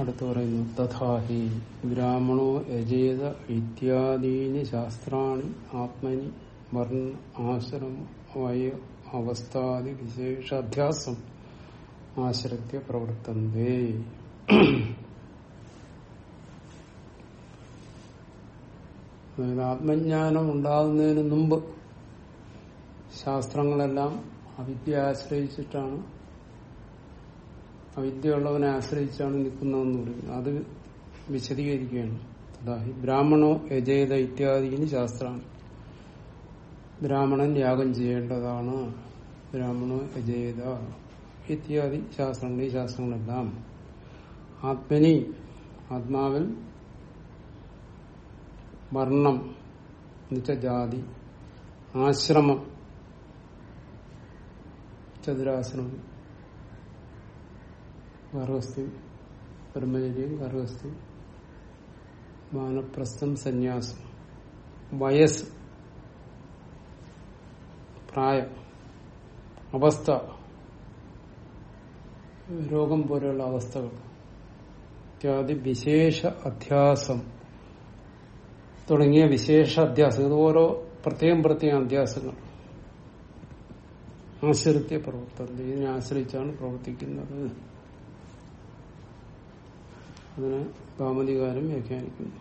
അടുത്ത് പറയുന്നു തഥാഹി ബ്രാഹ്മണോ യജേത ഇത്യാദീനി ശാസ്ത്രാണി ആത്മനി വർണ ആശ്രമ വയ അവസ്ഥാദി വിശേഷാധ്യാസം ആശ്രത്യ പ്രവർത്തന്തേ. അതായത് ആത്മജ്ഞാനം ഉണ്ടാകുന്നതിന് മുമ്പ് ശാസ്ത്രങ്ങളെല്ലാം അവിദ്യ ആശ്രയിച്ചിട്ടാണ് അവിദ്യയുള്ളവനെ ആശ്രയിച്ചാണ് നിൽക്കുന്നതെന്ന് പറയുന്നത് അത് വിശദീകരിക്കുകയാണ്. അതായത് ബ്രാഹ്മണോ യജേത ഇത്യാദിന് ശാസ്ത്രമാണ് ബ്രാഹ്മണൻ യാഗം ചെയ്യേണ്ടതാണ്. ബ്രാഹ്മണോ യജേത ഇത്യാദി ശാസ്ത്രങ്ങൾ ഈ ശാസ്ത്രങ്ങളെല്ലാം. ആത്മനി ആത്മാവിൽ വർണം എന്നുവെച്ച ജാതി ആശ്രമം ചതുരാശ്രമം ഗർഭസ്ഥ്യം ബ്രഹ്മചര്യം ഗർഭസ്ഥ്യം വാനപ്രസ്ഥം സന്യാസം വയസ്സ് പ്രായം അവസ്ഥ രോഗം പോലെയുള്ള അവസ്ഥകൾ ഇത്യാദി വിശേഷ അധ്യാസം തുടങ്ങിയ വിശേഷ അധ്യാസം ഇത് ഓരോ പ്രത്യേകം പ്രത്യേകം അധ്യാസങ്ങൾ. ആശ്രിത്യ പ്രവർത്തനം ഇതിനെ ആശ്രയിച്ചാണ് പ്രവർത്തിക്കുന്നത്. അതിന് കാമതികാരം വ്യാഖ്യാനിക്കുന്നു.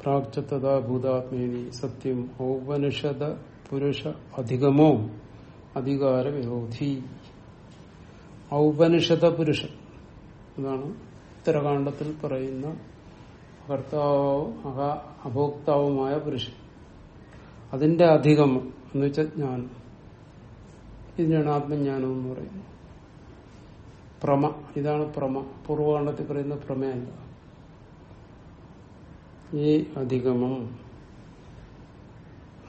പ്രാക്ചത്തതാ ഭൂതാത്മേനി സത്യം ഔപനിഷത പുരുഷ അധികമോ അധികാര വിരോധി ഔപനിഷത പുരുഷൻ. അതാണ് ഉത്തരകാണ്ഡത്തിൽ പറയുന്ന കർത്താവും അഭോക്താവുമായ പുരുഷൻ. അതിന്റെ അധികം എന്ന് വെച്ചാൽ ജ്ഞാനം. ഇതിനാണ് ആത്മജ്ഞാനം എന്ന് പറയുന്നത്. പ്രമ ഇതാണ് പ്രമ. പൂർവകാണ്ഡത്തിൽ പറയുന്ന പ്രമേയല്ല ഈ അധികമം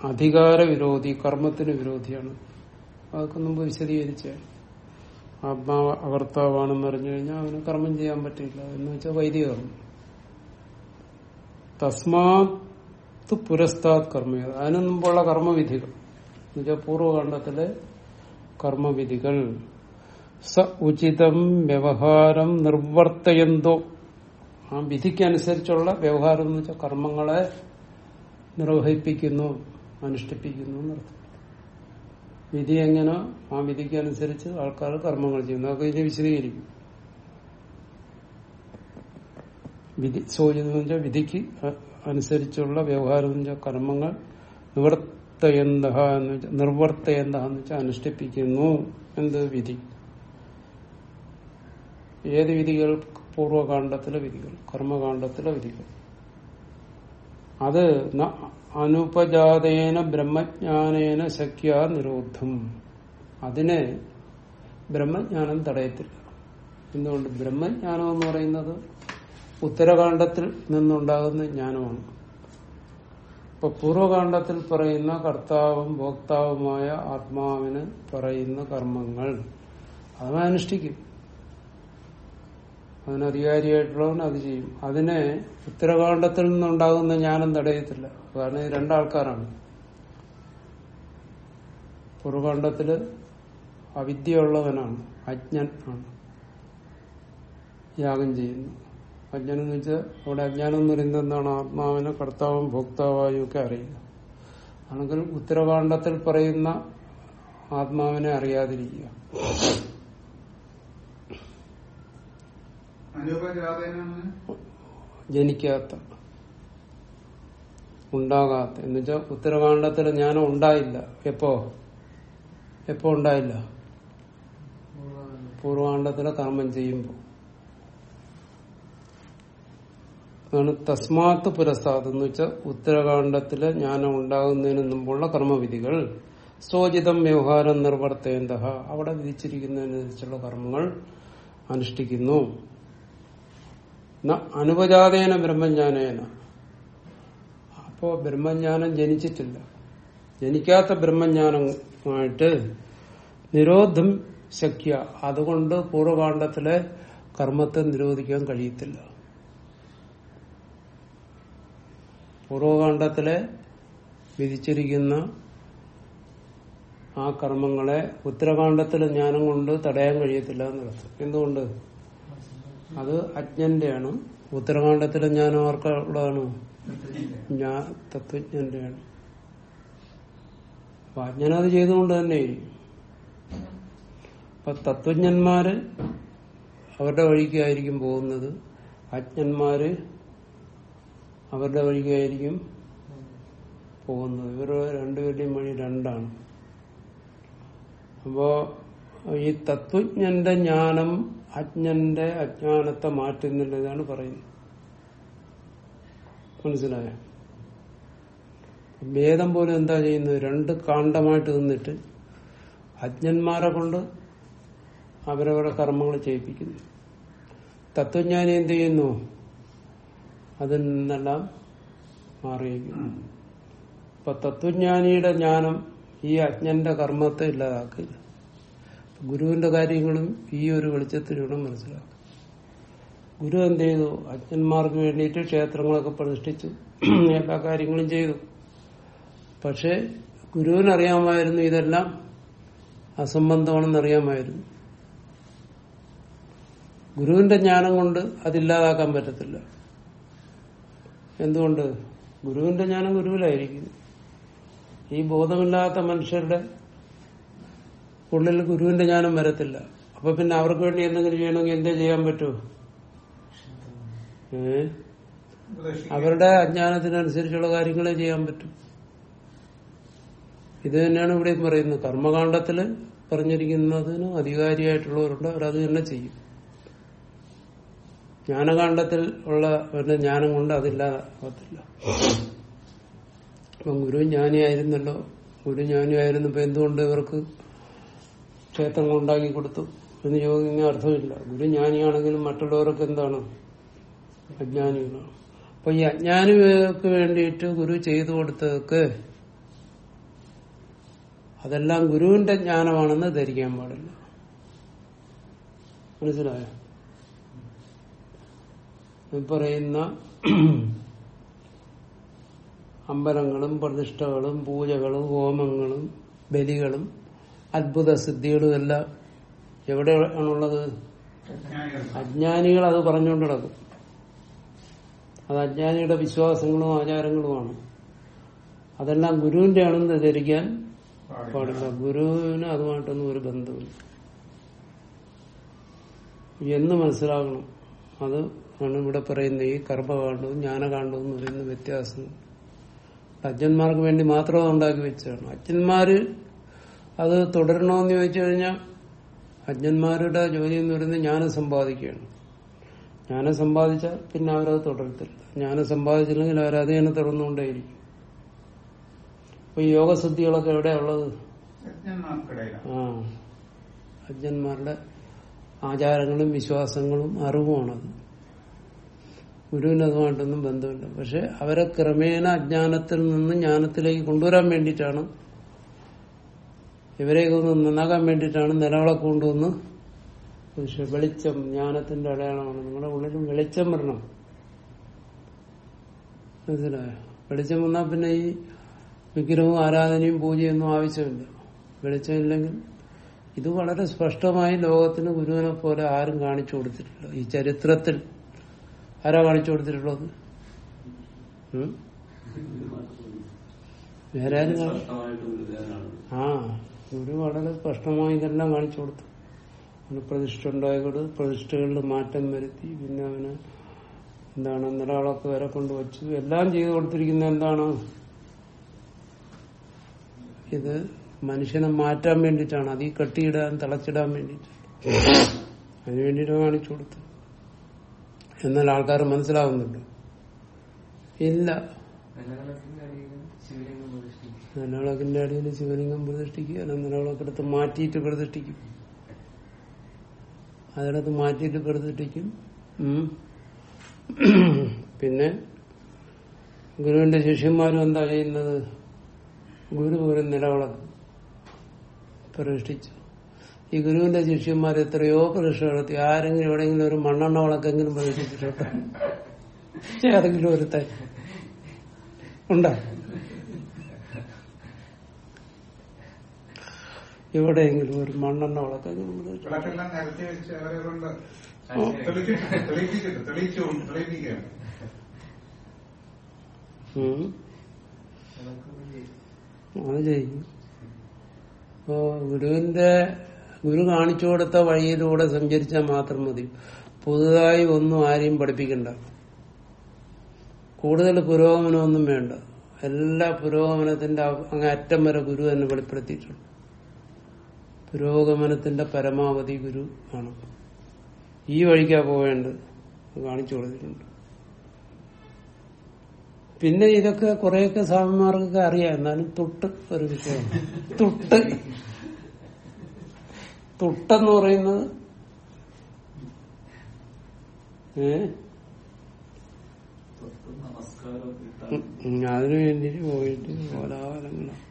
അധികാര വിരോധി കർമ്മത്തിന് വിരോധിയാണ്. അതൊക്കെ മുമ്പ് വിശദീകരിച്ച. ആത്മാവ് അകർത്താവാണെന്ന് പറഞ്ഞു കഴിഞ്ഞാൽ അവന് കർമ്മം ചെയ്യാൻ പറ്റില്ല. എന്ന് വെച്ചാൽ വൈദിക കർമ്മം തസ്മാത് പുരസ്താത് കർമ്മ അതിനു മുമ്പുള്ള കർമ്മവിധികൾ. എന്നുവെച്ചാൽ പൂർവകാണ്ഡത്തിലെ കർമ്മവിധികൾ. സ ഉചിതം വ്യവഹാരം നിർവർത്തയന്തോ. ആ വിധിക്കനുസരിച്ചുള്ള വ്യവഹാരം എന്ന് വെച്ചാൽ കർമ്മങ്ങളെ നിർവഹിപ്പിക്കുന്നു അനുഷ്ഠിപ്പിക്കുന്നു എന്നർത്ഥം. വിധി എങ്ങനെ ആ വിധിക്കനുസരിച്ച് ആൾക്കാർ കർമ്മങ്ങൾ ചെയ്യുന്നു. അതൊക്കെ ഇതിനെ വിശദീകരിക്കും. വിധി സൂചന വെച്ചാൽ വിധിക്ക് അനുസരിച്ചുള്ള വ്യവഹാരം എന്ന് വെച്ചാൽ കർമ്മങ്ങൾ നിവർത്തയന്ത എന്ന് വെച്ചാൽ എന്ന് വെച്ചാൽ അനുഷ്ഠിപ്പിക്കുന്നു. എന്ത് വിധി? ഏത് വിധികൾ? പൂർവകാന്ഡത്തിലെ വിധികൾ കർമ്മകാന്ഡത്തിലെ വിധികൾ. അത് അനുപജാതേന ബ്രഹ്മജ്ഞാനേന ശക്യ നിരോധം. അതിനെ ബ്രഹ്മജ്ഞാനം തടയത്തില്ല. എന്തുകൊണ്ട്? ബ്രഹ്മജ്ഞാനം എന്ന് പറയുന്നത് ഉത്തരകാണ്ഡത്തിൽ നിന്നുണ്ടാകുന്ന ജ്ഞാനമാണ്. ഇപ്പൊ പൂർവകാണ്ഡത്തിൽ പറയുന്ന കർത്താവും ഭോക്താവുമായ ആത്മാവിന് പറയുന്ന കർമ്മങ്ങൾ അത് അനുഷ്ഠിക്കും. അതിനധികാരിയായിട്ടുള്ളവൻ അത് ചെയ്യും. അതിനെ ഉത്തരകാണ്ഡത്തിൽ നിന്നുണ്ടാകുന്ന ജ്ഞാനം തടയത്തില്ല. കാരണം ഇത് രണ്ടാൾക്കാരാണ്. പുറകാണ്ഡത്തിൽ അവിദ്യയുള്ളവനാണ്. അജ്ഞൻ ആണ്. യാഗം ചെയ്യുന്നു. അജ്ഞൻ എന്ന് വെച്ചാൽ അവിടെ അജ്ഞാനം എന്ന് പറയുന്നത് എന്താണ്? ആത്മാവിനെ കർത്താവും ഭോക്താവായും ഒക്കെ അറിയുക. ആണെങ്കിൽ ഉത്തരകാണ്ഡത്തിൽ പറയുന്ന ആത്മാവിനെ അറിയാതിരിക്കുക. ജനിക്കാത്ത. ഉണ്ടാകാത്ത. എന്നുവെച്ചാൽ ഉത്തരകാണ്ഡത്തിൽ ജ്ഞാനം ഉണ്ടായില്ല. എപ്പോ? എപ്പോ ഉണ്ടായില്ല? പൂർവാണ്ഡത്തിലെ കർമ്മം ചെയ്യുമ്പോൾ അതാണ് തസ്മാത്ത് പുരസ്താദ് എന്ന് വെച്ചാൽ ഉത്തരകാണ്ഡത്തിലെ ജ്ഞാനം ഉണ്ടാകുന്നതിന് മുമ്പുള്ള കർമ്മവിധികൾ. സ്വോചിതം വ്യവഹാരം നിർവർത്തേന്ത അവിടെ വിധിച്ചിരിക്കുന്നതിനനുസരിച്ചുള്ള കർമ്മങ്ങൾ അനുഷ്ഠിക്കുന്നു. അനുപജാതേന ബ്രഹ്മജ്ഞാനേന. അപ്പോ ബ്രഹ്മജ്ഞാനം ജനിച്ചിട്ടില്ല. ജനിക്കാത്ത ബ്രഹ്മജ്ഞാനമായിട്ട് നിരോധം ശക്യ. അതുകൊണ്ട് പൂർവകാണ്ഡത്തിലെ കർമ്മത്തെ നിരോധിക്കാൻ കഴിയത്തില്ല. പൂർവകാണ്ഡത്തിലെ വിധിച്ചിരിക്കുന്ന ആ കർമ്മങ്ങളെ ഉത്തരകാണ്ഡത്തിലെ ജ്ഞാനം കൊണ്ട് തടയാൻ കഴിയത്തില്ല എന്നർത്ഥം. എന്തുകൊണ്ട്? അത് അജ്ഞന്റെയാണ്. ഉത്തരകാണ്ഡത്തിലെ ജ്ഞാനം ആർക്കുള്ളതാണ്? ഞാൻ തത്വജ്ഞന്റെയാണ്. അപ്പൊ അജ്ഞനത് ചെയ്തുകൊണ്ട് തന്നെ. അപ്പൊ തത്വജ്ഞന്മാര് അവരുടെ വഴിക്കായിരിക്കും പോകുന്നത്. അജ്ഞന്മാര് അവരുടെ വഴിക്കായിരിക്കും പോകുന്നത്. ഇവർ രണ്ടുപേരുടെയും വഴി രണ്ടാണ്. അപ്പോ ഈ തത്വജ്ഞന്റെ ജ്ഞാനം അജ്ഞന്റെ അജ്ഞാനത്തെ മാറ്റുന്നില്ല ഇതാണ് പറയുന്നത്. മനസ്സിലായ? വേദം പോലെ എന്താ ചെയ്യുന്നത്? രണ്ട് കാണ്ഡമായിട്ട് നിന്നിട്ട് അജ്ഞന്മാരെ കൊണ്ട് അവരവരുടെ കർമ്മങ്ങൾ ചെയ്യിപ്പിക്കുന്നു. തത്വജ്ഞാനി എന്ത് ചെയ്യുന്നു? അതിൽ നിന്നെല്ലാം മാറിയിരിക്കുന്നു. അപ്പൊ തത്വജ്ഞാനിയുടെ ജ്ഞാനം ഈ അജ്ഞന്റെ കർമ്മത്തെ ഇല്ലാതാക്കില്ല ഗുരുവിന്റെ കാര്യങ്ങളും ഈ ഒരു വെളിച്ചത്തിലൂടെ മനസ്സിലാക്കും. ഗുരു എന്ത് ചെയ്തു? അജ്ഞന്മാർക്ക് വേണ്ടിയിട്ട് ക്ഷേത്രങ്ങളൊക്കെ പ്രതിഷ്ഠിച്ചു. എല്ലാ കാര്യങ്ങളും ചെയ്തു. പക്ഷെ ഗുരുവിനറിയാമായിരുന്നു ഇതെല്ലാം. അസംബന്ധമാണെന്ന് അറിയാമായിരുന്നു. ഗുരുവിന്റെ ജ്ഞാനം കൊണ്ട് അതില്ലാതാക്കാൻ പറ്റത്തില്ല. എന്തുകൊണ്ട്? ഗുരുവിന്റെ ജ്ഞാനം ഗുരുവിലായിരിക്കും. ഈ ബോധമില്ലാത്ത മനുഷ്യരുടെ ഉള്ളിൽ ഗുരുവിന്റെ ജ്ഞാനം വരത്തില്ല. അപ്പൊ പിന്നെ അവർക്ക് വേണ്ടി എന്തെങ്കിലും ചെയ്യണമെങ്കിൽ എന്തേ ചെയ്യാൻ പറ്റൂ? അവരുടെ അജ്ഞാനത്തിനനുസരിച്ചുള്ള കാര്യങ്ങളെ ചെയ്യാൻ പറ്റും. ഇത് തന്നെയാണ് ഇവിടെ പറയുന്നത്. കർമ്മകാന്ഡത്തിൽ പറഞ്ഞിരിക്കുന്നതിന് അധികാരിയായിട്ടുള്ളവരുണ്ട്. അവരത് തന്നെ ചെയ്യും. ജ്ഞാനകാന്ഡത്തിൽ ഉള്ള അവരുടെ ജ്ഞാനം കൊണ്ട് അതില്ലാത്തില്ല അപ്പം ഗുരു ജ്ഞാനിയായിരുന്നല്ലോ. ഗുരു ജ്ഞാനിയായിരുന്നപ്പോ എന്തുകൊണ്ട് ഇവർക്ക് ക്ഷേത്രങ്ങൾ ഉണ്ടാക്കി കൊടുത്തു. എന്ന് ചോദിക്കുന്ന അർത്ഥമില്ല. ഗുരു ജ്ഞാനിയാണെങ്കിലും മറ്റുള്ളവരൊക്കെ എന്താണ്? അജ്ഞാനികളാണ്. അപ്പൊ ഈ അജ്ഞാനികൾക്ക് വേണ്ടിയിട്ട് ഗുരു ചെയ്തു കൊടുത്തതൊക്കെ അതെല്ലാം ഗുരുവിന്റെ ജ്ഞാനമാണെന്ന് ധരിക്കാൻ പാടില്ല. മനസ്സിലായോ? പറയുന്ന അമ്പലങ്ങളും പ്രതിഷ്ഠകളും പൂജകളും ഹോമങ്ങളും ബലികളും അത്ഭുത സിദ്ധികളും എല്ലാം എവിടെയാണുള്ളത്? അജ്ഞാനികൾ അത് പറഞ്ഞുകൊണ്ട് നടക്കും. അത് അജ്ഞാനിയുടെ വിശ്വാസങ്ങളും ആചാരങ്ങളുമാണ്. അതെല്ലാം ഗുരുവിന്റെ ആണെന്ന് ധരിക്കാൻ പാടില്ല. ഗുരുവിന് അതുമായിട്ടൊന്നും ഒരു ബന്ധമില്ല എന്ന് മനസ്സിലാകണം അത് ആണ് ഇവിടെ പറയുന്ന ഈ കർമ്മകാണ്ഡവും ജ്ഞാനകാണ്ഡവും എന്ന് പറയുന്ന വ്യത്യാസം. അജ്ഞന്മാർക്ക് വേണ്ടി മാത്രം ഉണ്ടാക്കി വെച്ചതാണ്. അജ്ഞന്മാര് അത് തുടരണമെന്ന് ചോദിച്ചു കഴിഞ്ഞാൽ അജ്ഞന്മാരുടെ ജോലി എന്ന് പറയുന്നത് ജ്ഞാനം സമ്പാദിക്കുകയാണ്. ജ്ഞാനം സമ്പാദിച്ചാൽ പിന്നെ അവരത് തുടരത്തില്ല. ജ്ഞാനം സമ്പാദിച്ചില്ലെങ്കിൽ അവരത് തന്നെ തുടർന്നുകൊണ്ടേയിരിക്കും. അപ്പൊ ഈ യോഗസിദ്ധികളൊക്കെ എവിടെയാ ഉള്ളത്? ആ. അജ്ഞന്മാരുടെ ആചാരങ്ങളും വിശ്വാസങ്ങളും അറിവുമാണത്. ഗുരുവിന് അതുമായിട്ടൊന്നും ബന്ധമില്ല. പക്ഷെ അവരെ ക്രമേണ അജ്ഞാനത്തിൽ നിന്ന് ജ്ഞാനത്തിലേക്ക് കൊണ്ടുവരാൻ വേണ്ടിയിട്ടാണ് ഇവരെയൊക്കെ ഒന്ന് നന്നാക്കാൻ വേണ്ടിയിട്ടാണ് നിലവിളക്ക് കൊണ്ടുവന്ന് വെളിച്ചം ജ്ഞാനത്തിന്റെ അടയാളമാണ്. നിങ്ങളുടെ ഉള്ളിലും വെളിച്ചം വരണം. മനസ്സിലായോ? വെളിച്ചം വന്നാൽ പിന്നെ ഈ വിഗ്രഹവും ആരാധനയും പൂജയൊന്നും ആവശ്യമില്ല. വെളിച്ചമില്ലെങ്കിൽ ഇത് വളരെ സ്പഷ്ടമായി ലോകത്തിന് ഗുരുവിനെ പോലെ ആരും കാണിച്ചു കൊടുത്തിട്ടില്ല. ഈ ചരിത്രത്തിൽ ആരാ കാണിച്ചു കൊടുത്തിട്ടുള്ളത്? വേറെ ആരും ആ. ഗുരു വളരെ സ്പഷ്ടമായി ഇതെല്ലാം കാണിച്ചു കൊടുത്തു. അവന് പ്രതിഷ്ഠ ഉണ്ടായിക്കൊണ്ട് പ്രതിഷ്ഠകളിൽ മാറ്റം വരുത്തി. പിന്നെ അവന് എന്താണ് നിലകളൊക്കെ വരെ കൊണ്ടുവച്ചു. എല്ലാം ചെയ്തു കൊടുത്തിരിക്കുന്ന എന്താണ്? ഇത് മനുഷ്യനെ മാറ്റാൻ വേണ്ടിട്ടാണ് അത് ഈ കെട്ടിയിടാൻ തിളച്ചിടാൻ വേണ്ടിയിട്ട്. അതിനു വേണ്ടിയിട്ട് കാണിച്ചു കൊടുത്തു. എന്നാൽ ആൾക്കാർ മനസ്സിലാവുന്നുണ്ട്. ഇല്ല. നിലവിളക്കിന്റെ അടിയിൽ ശിവലിംഗം പ്രതിഷ്ഠിക്കുക അല്ല നിലവിളക്കെടുത്ത് മാറ്റിയിട്ട് പ്രതിഷ്ഠിക്കും. അതിനകത്ത് മാറ്റിയിട്ട് പ്രതിഷ്ഠിക്കും. പിന്നെ ഗുരുവിന്റെ ശിഷ്യന്മാരും എന്താ ചെയ്യുന്നത്? ഗുരു ഒരു നിലവിളക്ക്. പ്രതിഷ്ഠിച്ചു. ഈ ഗുരുവിന്റെ ശിഷ്യന്മാർ എത്രയോ പ്രതിഷ്ഠ നടത്തി. ആരെങ്കിലും എവിടെയെങ്കിലും ഒരു മണ്ണെണ്ണ വിളക്കെങ്കിലും പ്രതിഷ്ഠിച്ചിട്ടുണ്ടോ? ഏതെങ്കിലും ഒരു തൈ ഉണ്ടോ എവിടെയെങ്കിലും ഒരു മണ്ണെണ്ണ വിളക്ക് നമ്മൾ വിളക്കെല്ലാം നിരത്തി വെച്ച് അവരെ കൊണ്ട് ആ. തെളിയിച്ചിട്ട് ഒരു മണ്ണെണ്ണ വിളക്ക്. അത് ചെയ്യും. അപ്പോ ഗുരുവിന്റെ ഗുരു കാണിച്ചു കൊടുത്ത വഴിയിലൂടെ സഞ്ചരിച്ചാൽ മാത്രം മതി. പുതുതായി ഒന്നും ആരെയും പഠിപ്പിക്കണ്ട. കൂടുതൽ പുരോഗമനമൊന്നും വേണ്ട. എല്ലാ പുരോഗമനത്തിന്റെ അങ്ങ് അറ്റം വരെ ഗുരു തന്നെ വെളിപ്പെടുത്തിയിട്ടുണ്ട്. പുരോഗമനത്തിന്റെ പരമാവധി ഗുരു ആണ്. ഈ വഴിക്കാ പോവേണ്ടത് കാണിച്ചു കൊടുത്തിട്ടുണ്ട്. പിന്നെ ഇതൊക്കെ കുറെയൊക്കെ സ്വാമിമാർക്കൊക്കെ അറിയാം. എന്നാലും തൊട്ട് ഒരു വിഷയമാണ്. തൊട്ട്. തൊട്ടെന്ന് പറയുന്നത് ഏ? അതിനു വേണ്ടിട്ട് പോയിട്ട് കോലാഹലങ്ങളാണ്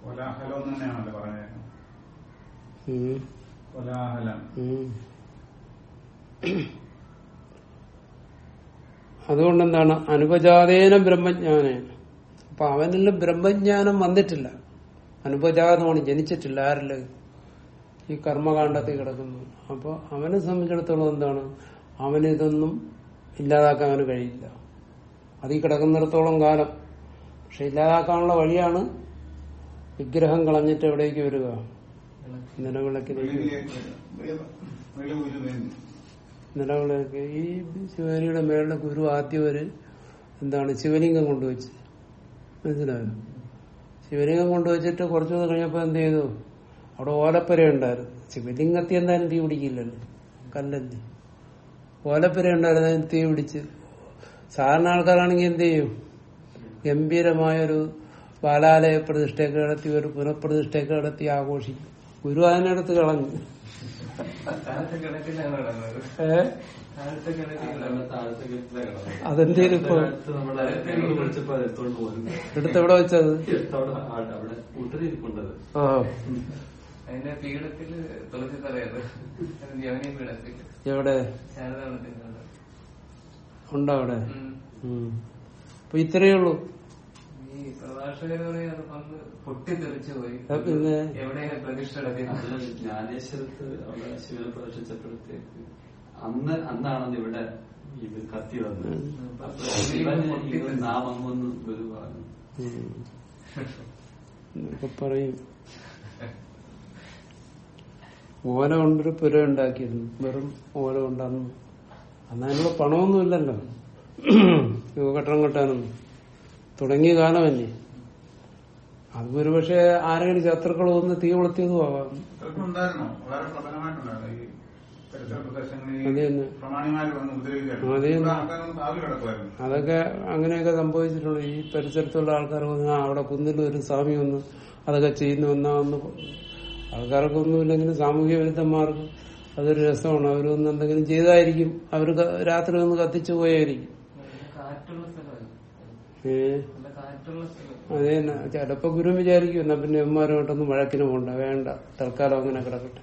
കോലാഹലം എന്ന് തന്നെയാണല്ലോ പറഞ്ഞത് ഉം, കോലാഹലം. അതുകൊണ്ടെന്താണ്? അനുപജാതേന ബ്രഹ്മജ്ഞാനേന അപ്പൊ അവനിൽ ബ്രഹ്മജ്ഞാനം വന്നിട്ടില്ല. അനുപജാതമാണ് ജനിച്ചിട്ടില്ല ആരിൽ? ഈ കർമ്മകാണ്ഡത്തിൽ കിടക്കുന്നു. അപ്പൊ അവനെ സംബന്ധിച്ചിടത്തോളം എന്താണ്? അവനിതൊന്നും ഇല്ലാതാക്കാൻ അവന് കഴിയില്ല. അത് ഈ കിടക്കുന്നിടത്തോളം കാലം. പക്ഷെ ഇല്ലാതാക്കാനുള്ള വഴിയാണ് വിഗ്രഹം കളഞ്ഞിട്ട് എവിടേക്ക് വരിക? നിലവിളക്ക് ഈ ശിവനിയുടെ മേളിലെ ഗുരു ആദ്യം ഒരു എന്താണ് ശിവലിംഗം കൊണ്ടുവച്ച്. മനസ്സിലായോ? ശിവലിംഗം കൊണ്ടുവച്ചിട്ട് കുറച്ചു ദിവസം കഴിഞ്ഞപ്പോ എന്ത് ചെയ്തു? അവിടെ ഓലപ്പര ഉണ്ടായിരുന്നു. ശിവലിംഗത്തി എന്തായാലും തീ പിടിക്കില്ലല്ലോ? കല്ലല്ലേ ഓലപ്പര ഉണ്ടായിരുന്നു തീ പിടിച്ച്. സാധാരണ ആൾക്കാരാണെങ്കിൽ എന്ത് ചെയ്യും? ഗംഭീരമായൊരു ബാലാലയ പ്രതിഷ്ഠയൊക്കെ നടത്തി ഒരു പുനഃപ്രതിഷ്ഠയൊക്കെ നടത്തി ആഘോഷിക്കും. ഗുരു അതിനടുത്ത് കളഞ്ഞു. അതെന്തേലും ഇപ്പൊ? എവിടെ വെച്ചത്? എടുത്തവിടെ ആ- അവിടെ കൂട്ടരിപ്പുണ്ടത് ആ. അതിന്റെ പീഠത്തിൽ തുളസി തറയത് യവനി പീഠത്തിൽ. എവിടെ? ഉണ്ടോ അവിടെ. അപ്പൊ ഇത്രയേ ഉള്ളൂ. ഈ പ്രഭാഷകർ പറയാ അത് വന്ന് പൊട്ടിത്തെറിച്ചു പോയി എവിടെയാണ് പ്രതിഷ്ഠ ജ്ഞാനേശ്വരത്ത് അവിടെ ശിവനെ പ്രദർശിച്ചപ്പോഴത്തേക്ക് അന്ന് അന്നാണെന്ന് ഇവിടെ ഇത് കത്തി വന്നത്. ശിവന് ഇത് നാം അങ്ങൊന്ന് ഗുരു പറഞ്ഞു പറയും. ഓല കൊണ്ടൊരു പുര ഉണ്ടാക്കിയിരുന്നു. വെറും ഓല കൊണ്ടാന്നു അന്ന് അതിനുള്ള പണമൊന്നുമില്ലല്ലോ. യുവകെട്ടണം കെട്ടാനൊന്നും. തുടങ്ങിയ കാലമല്ലേ അത് ഒരുപക്ഷെ ആരെങ്കിലും ശത്രുക്കൾ ഒന്ന് തീ കൊളുത്തിയതും ആവാം. അതൊക്കെ അങ്ങനെയൊക്കെ സംഭവിച്ചിട്ടുണ്ട് ഈ പരിസരത്തുള്ള ആൾക്കാർ വന്ന് അവിടെ കുന്നിൽ ഒരു സ്വാമി വന്ന് അതൊക്കെ ചെയ്യുന്നു എന്നാ ഒന്ന് ആൾക്കാർക്കൊന്നുമില്ലെങ്കിലും സാമൂഹ്യ വിരുദ്ധന്മാർക്ക് അതൊരു രസമാണ്. അവരൊന്നും എന്തെങ്കിലും ചെയ്തായിരിക്കും. അവർ രാത്രി ഒന്ന് കത്തിച്ചു പോയായിരിക്കും. ഏ? ചിലപ്പോ ഗുരു വിചാരിക്കും എന്നാ പിന്നെ എമ്മാരുമായിട്ടൊന്നും വഴക്കിന് പോണ്ട വേണ്ട. തൽക്കാലം അങ്ങനെ കിടക്കട്ടെ.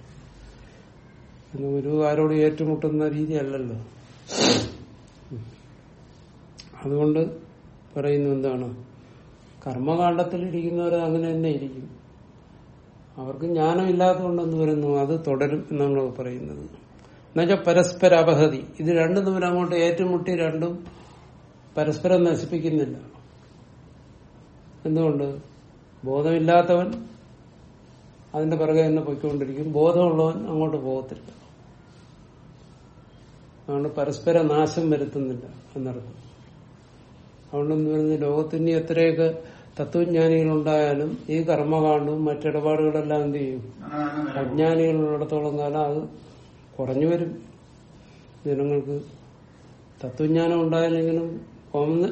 എന്ന് ഗുരു ആരോട് ഏറ്റുമുട്ടുന്ന രീതിയല്ലല്ലോ. അതുകൊണ്ട് പറയുന്നു എന്താണ്? കർമ്മകാണ്ഡത്തിലിരിക്കുന്നവർ അങ്ങനെ തന്നെ ഇരിക്കും. അവർക്ക് ജ്ഞാനം ഇല്ലാത്തതുകൊണ്ട് എന്ത് വരുന്നു അത് തുടരും എന്നാണ് പറയുന്നത്. എന്നുവെച്ചാൽ പരസ്പര അപഹതി ഇത് രണ്ടും തമ്മിൽ അങ്ങോട്ട് ഏറ്റുമുട്ടി രണ്ടും പരസ്പരം നശിപ്പിക്കുന്നില്ല. എന്തുകൊണ്ട്? ബോധമില്ലാത്തവൻ അതിന്റെ പിറകെ തന്നെ പൊയ്ക്കൊണ്ടിരിക്കും. ബോധമുള്ളവൻ അങ്ങോട്ട് പോകത്തില്ല. അതുകൊണ്ട് പരസ്പര നാശം വരുത്തുന്നില്ല എന്നർത്ഥം. അതുകൊണ്ടെന്ന് പറയുന്നത് ലോകത്തിന് എത്രയൊക്കെ തത്വജ്ഞാനികളുണ്ടായാലും ഈ കർമ്മകാണ്ടും മറ്റിടപാടുകളെല്ലാം എന്ത് ചെയ്യും? അജ്ഞാനികളുള്ളിടത്തോളം കാലം അത് കുറഞ്ഞു വരും. ജനങ്ങൾക്ക് തത്വജ്ഞാനം ഉണ്ടായില്ലെങ്കിലും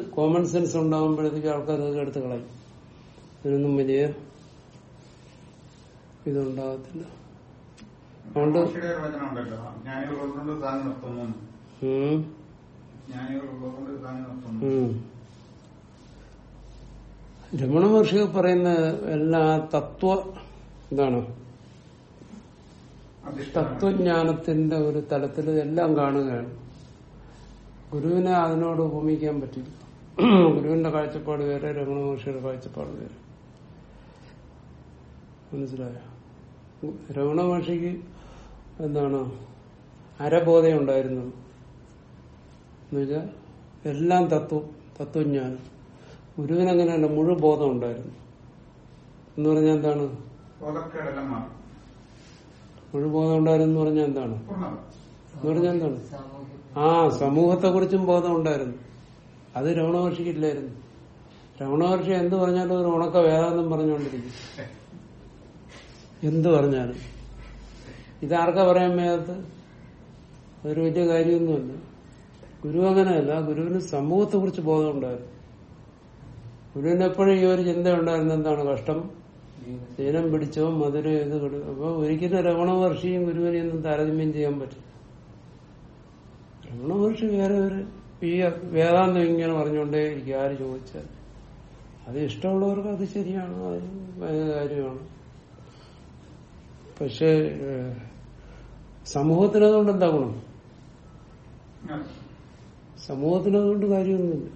കോമൺ സെൻസ് ഉണ്ടാകുമ്പോഴത്തേക്ക് ആൾക്കാർ അത് എടുത്ത് കളയും. ഇതിനൊന്നും വലിയ ഇതുണ്ടാകത്തില്ല. അതുകൊണ്ട്. രമണ മഹർഷി പറയുന്ന എല്ലാ തത്വ എന്താണ് തത്വജ്ഞാനത്തിന്റെ ഒരു തലത്തിൽ എല്ലാം കാണുകയാണ്. ഗുരുവിനെ അതിനോട് ഉപമിക്കാൻ പറ്റില്ല. ഗുരുവിന്റെ കാഴ്ചപ്പാട് വേറെ രമണ മഹർഷിയുടെ കാഴ്ചപ്പാട് വേറെ. മനസ്സിലായോ? രമണ മഹർഷിക്ക് എന്താണ്? അരബോധം ഉണ്ടായിരുന്നത് എന്നുവെച്ചാൽ എല്ലാം തത്വം തത്വജ്ഞാനം. ഗുരുവിനങ്ങനെയല്ല മുഴുവൻ ബോധം ഉണ്ടായിരുന്നു എന്ന് പറഞ്ഞാൽ എന്താണ്? മുഴുവോധം മുഴുവൻ ബോധം ഉണ്ടായിരുന്നു എന്ന് പറഞ്ഞാൽ എന്താണ്? എന്ന് പറഞ്ഞാൽ എന്താണ്? ആ സമൂഹത്തെ കുറിച്ചും ബോധം ഉണ്ടായിരുന്നു അത് രമണമഹർഷിക്കില്ലായിരുന്നു രമണമഹർഷി എന്ത് പറഞ്ഞാലും ഒരു ഉണക്ക വേദാന്തം പറഞ്ഞുകൊണ്ടിരിക്കും. എന്ത് പറഞ്ഞാലും. ഇതാർക്കാ പറയാൻ മേലത്ത്? അതൊരു വലിയ കാര്യമൊന്നുമല്ല. ഗുരു അങ്ങനെയല്ല. ഗുരുവിന് സമൂഹത്തെ കുറിച്ച് ബോധം ഉണ്ടായിരുന്നു ഗുരുവിന് എപ്പോഴും ഈ ഒരു ചിന്ത ഉണ്ടായിരുന്നു എന്താണ്? കഷ്ടം ദീനം പിടിച്ചോ മധുരം ഇത് അപ്പൊ ഒരിക്കലും രമണ മഹർഷിയും ഗുരുവിനെയൊന്നും താരതമ്യം ചെയ്യാൻ പറ്റും രമണ മഹർഷി വേറെ ഒരു വേദാന്തം ഇങ്ങനെ പറഞ്ഞുകൊണ്ടേ ഇരിക്കും. ആര് ചോദിച്ചാൽ അത് ഇഷ്ടമുള്ളവർക്ക് അത് ശരിയാണ് അത് കാര്യമാണ്. പക്ഷെ സമൂഹത്തിനതുകൊണ്ട് സമൂഹത്തിന് അതുകൊണ്ട് എന്താ ഗുണം? സമൂഹത്തിനതുകൊണ്ട് സമൂഹത്തിന് അതുകൊണ്ട് കാര്യമൊന്നുമില്ല.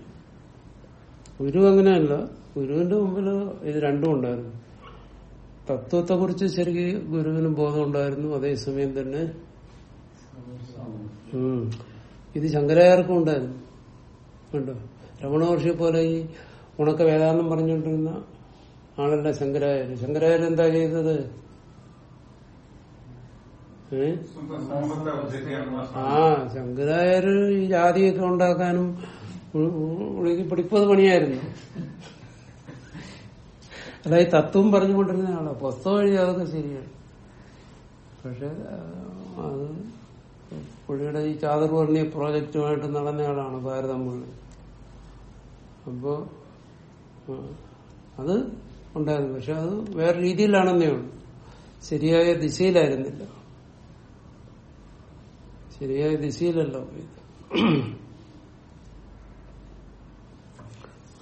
ഗുരു അങ്ങനെയല്ല. ഗുരുവിന്റെ മുമ്പിൽ ഇത് രണ്ടും ഉണ്ടായിരുന്നു. തത്വത്തെ കുറിച്ച് ശരിക്കും ഗുരുവിന് ബോധം ഉണ്ടായിരുന്നു. അതേസമയം തന്നെ. ഇത് ശങ്കരാചാര്യർക്കും ഉണ്ടായിരുന്നു. കണ്ടോ? രമണ മഹർഷിയെ പോലെ ഈ ഉണക്ക വേദാന്തം പറഞ്ഞുകൊണ്ടിരുന്ന ആളല്ല ശങ്കരാചാര്യ. ശങ്കരാചാര്യ എന്താ ചെയ്തത്? ആ ശങ്കരാചാര്യ ഈ ജാതിയൊക്കെ ഉണ്ടാക്കാനും പിടിപ്പത് പണിയായിരുന്നു. ഈ തത്വം പറഞ്ഞുകൊണ്ടിരുന്ന ആളാ. പുസ്തകം എഴുതി അതൊക്കെ ശരിയാണ്. പക്ഷെ അത് പുള്ളിയുടെ ഈ ചാതുർവർണീയ പ്രോജക്റ്റുമായിട്ട് നടന്നയാളാണ് ഭാരതം മുഴുവൻ അപ്പോ അത് ഉണ്ടായിരുന്നു. പക്ഷെ അത് വേറെ രീതിയിലാണെന്നേ ഉള്ളൂ. ശരിയായ ദിശയിലായിരുന്നില്ല. ശരിയായ ദിശയിലല്ല പോയത്.